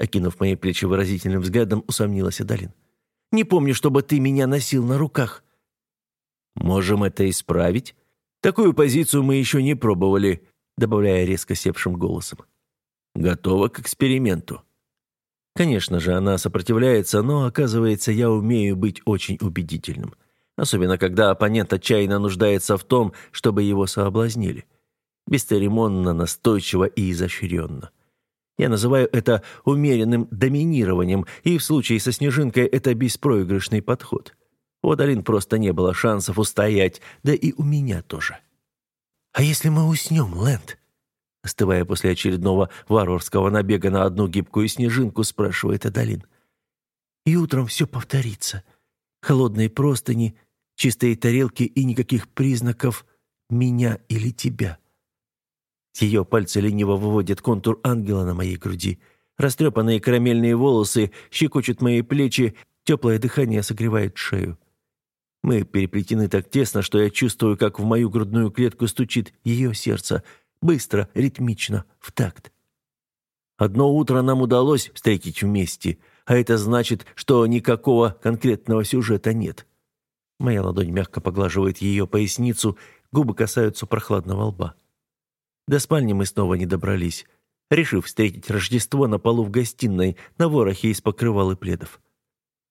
Окинув мои плечи выразительным взглядом, усомнилась Адалин. «Не помню, чтобы ты меня носил на руках». «Можем это исправить? Такую позицию мы еще не пробовали», добавляя резко севшим голосом. «Готова к эксперименту». Конечно же, она сопротивляется, но, оказывается, я умею быть очень убедительным. Особенно, когда оппонент отчаянно нуждается в том, чтобы его соблазнили. Бесцеремонно, настойчиво и изощренно. Я называю это умеренным доминированием, и в случае со Снежинкой это беспроигрышный подход. У Адалин просто не было шансов устоять, да и у меня тоже. «А если мы уснем, Лэнд?» Остывая после очередного варварского набега на одну гибкую снежинку, спрашивает Адалин. «И утром все повторится. Холодные простыни, чистые тарелки и никаких признаков меня или тебя». Ее пальцы лениво выводят контур ангела на моей груди. Растрепанные карамельные волосы щекочут мои плечи, Теплое дыхание согревает шею. Мы переплетены так тесно, что я чувствую, как в мою грудную клетку стучит ее сердце. Быстро, ритмично, в такт. Одно утро нам удалось встретить вместе, а это значит, что никакого конкретного сюжета нет. Моя ладонь мягко поглаживает ее поясницу, губы касаются прохладного лба. До спальни мы снова не добрались, решив встретить Рождество на полу в гостиной, на ворохе из покрывал и пледов.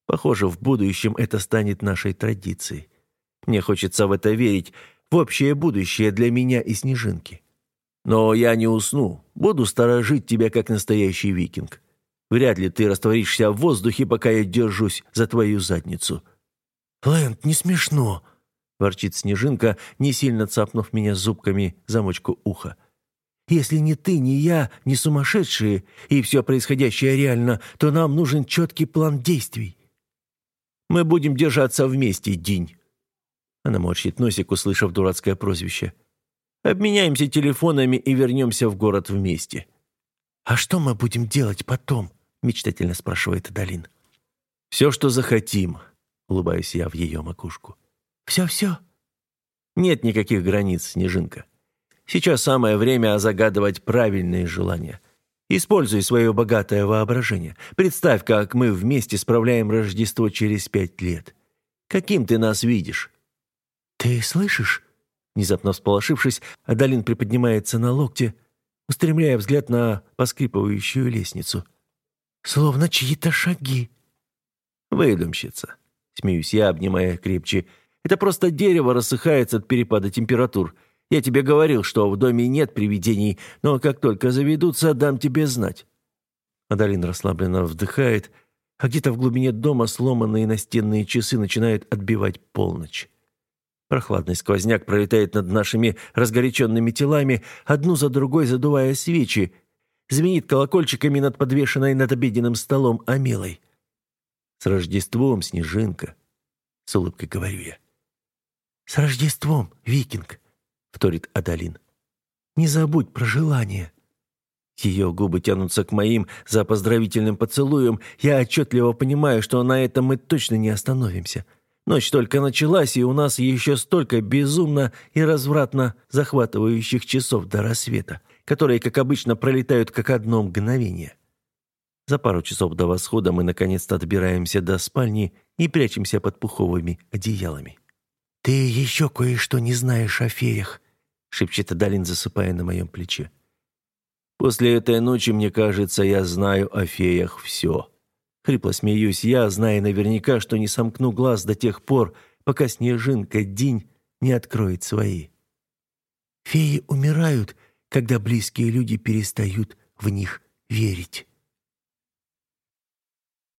Похоже, в будущем это станет нашей традицией. Мне хочется в это верить, в общее будущее для меня и Снежинки. Но я не усну, буду сторожить тебя как настоящий викинг. Вряд ли ты растворишься в воздухе, пока я держусь за твою задницу». «Лэнд, не смешно», — ворчит Снежинка, не сильно цапнув меня зубками замочку уха. «Если ни ты, ни я не сумасшедшие, и все происходящее реально, то нам нужен четкий план действий. Мы будем держаться вместе, Динь». Она морщит носик, услышав дурацкое прозвище. «Обменяемся телефонами и вернемся в город вместе». «А что мы будем делать потом?» — мечтательно спрашивает Адалин. «Все, что захотим», — улыбаюсь я в ее макушку. «Все-все?» «Нет никаких границ, Снежинка. Сейчас самое время загадывать правильные желания. Используй свое богатое воображение. Представь, как мы вместе справляем Рождество через пять лет. Каким ты нас видишь?» «Ты слышишь?» Внезапно всполошившись, Адалин приподнимается на локте, устремляя взгляд на поскрипывающую лестницу. «Словно чьи-то шаги». «Выдумщица», — смеюсь я, обнимая крепче. «Это просто дерево рассыхается от перепада температур. Я тебе говорил, что в доме нет привидений, но как только заведутся, дам тебе знать». Адалин расслабленно вдыхает, а где-то в глубине дома сломанные настенные часы начинают отбивать полночь. Прохладный сквозняк пролетает над нашими разгоряченными телами, одну за другой задувая свечи. Звенит колокольчиками над подвешенной над обеденным столом Амелой. «С Рождеством, Снежинка!» — с улыбкой говорю я. «С Рождеством, викинг!» — вторит Адалин. «Не забудь про желание». Ее губы тянутся к моим за поздравительным поцелуем. Я отчетливо понимаю, что на этом мы точно не остановимся. Ночь только началась, и у нас еще столько безумно и развратно захватывающих часов до рассвета, которые, как обычно, пролетают как одно мгновение. За пару часов до восхода мы наконец-то отбираемся до спальни и прячемся под пуховыми одеялами. «Ты еще кое-что не знаешь о феях», — шепчет Адалин, засыпая на моем плече. «После этой ночи, мне кажется, я знаю о феях все». Хрипло смеюсь я, зная наверняка, что не сомкну глаз до тех пор, пока снежинка Динь не откроет свои. «Феи умирают, когда близкие люди перестают в них верить».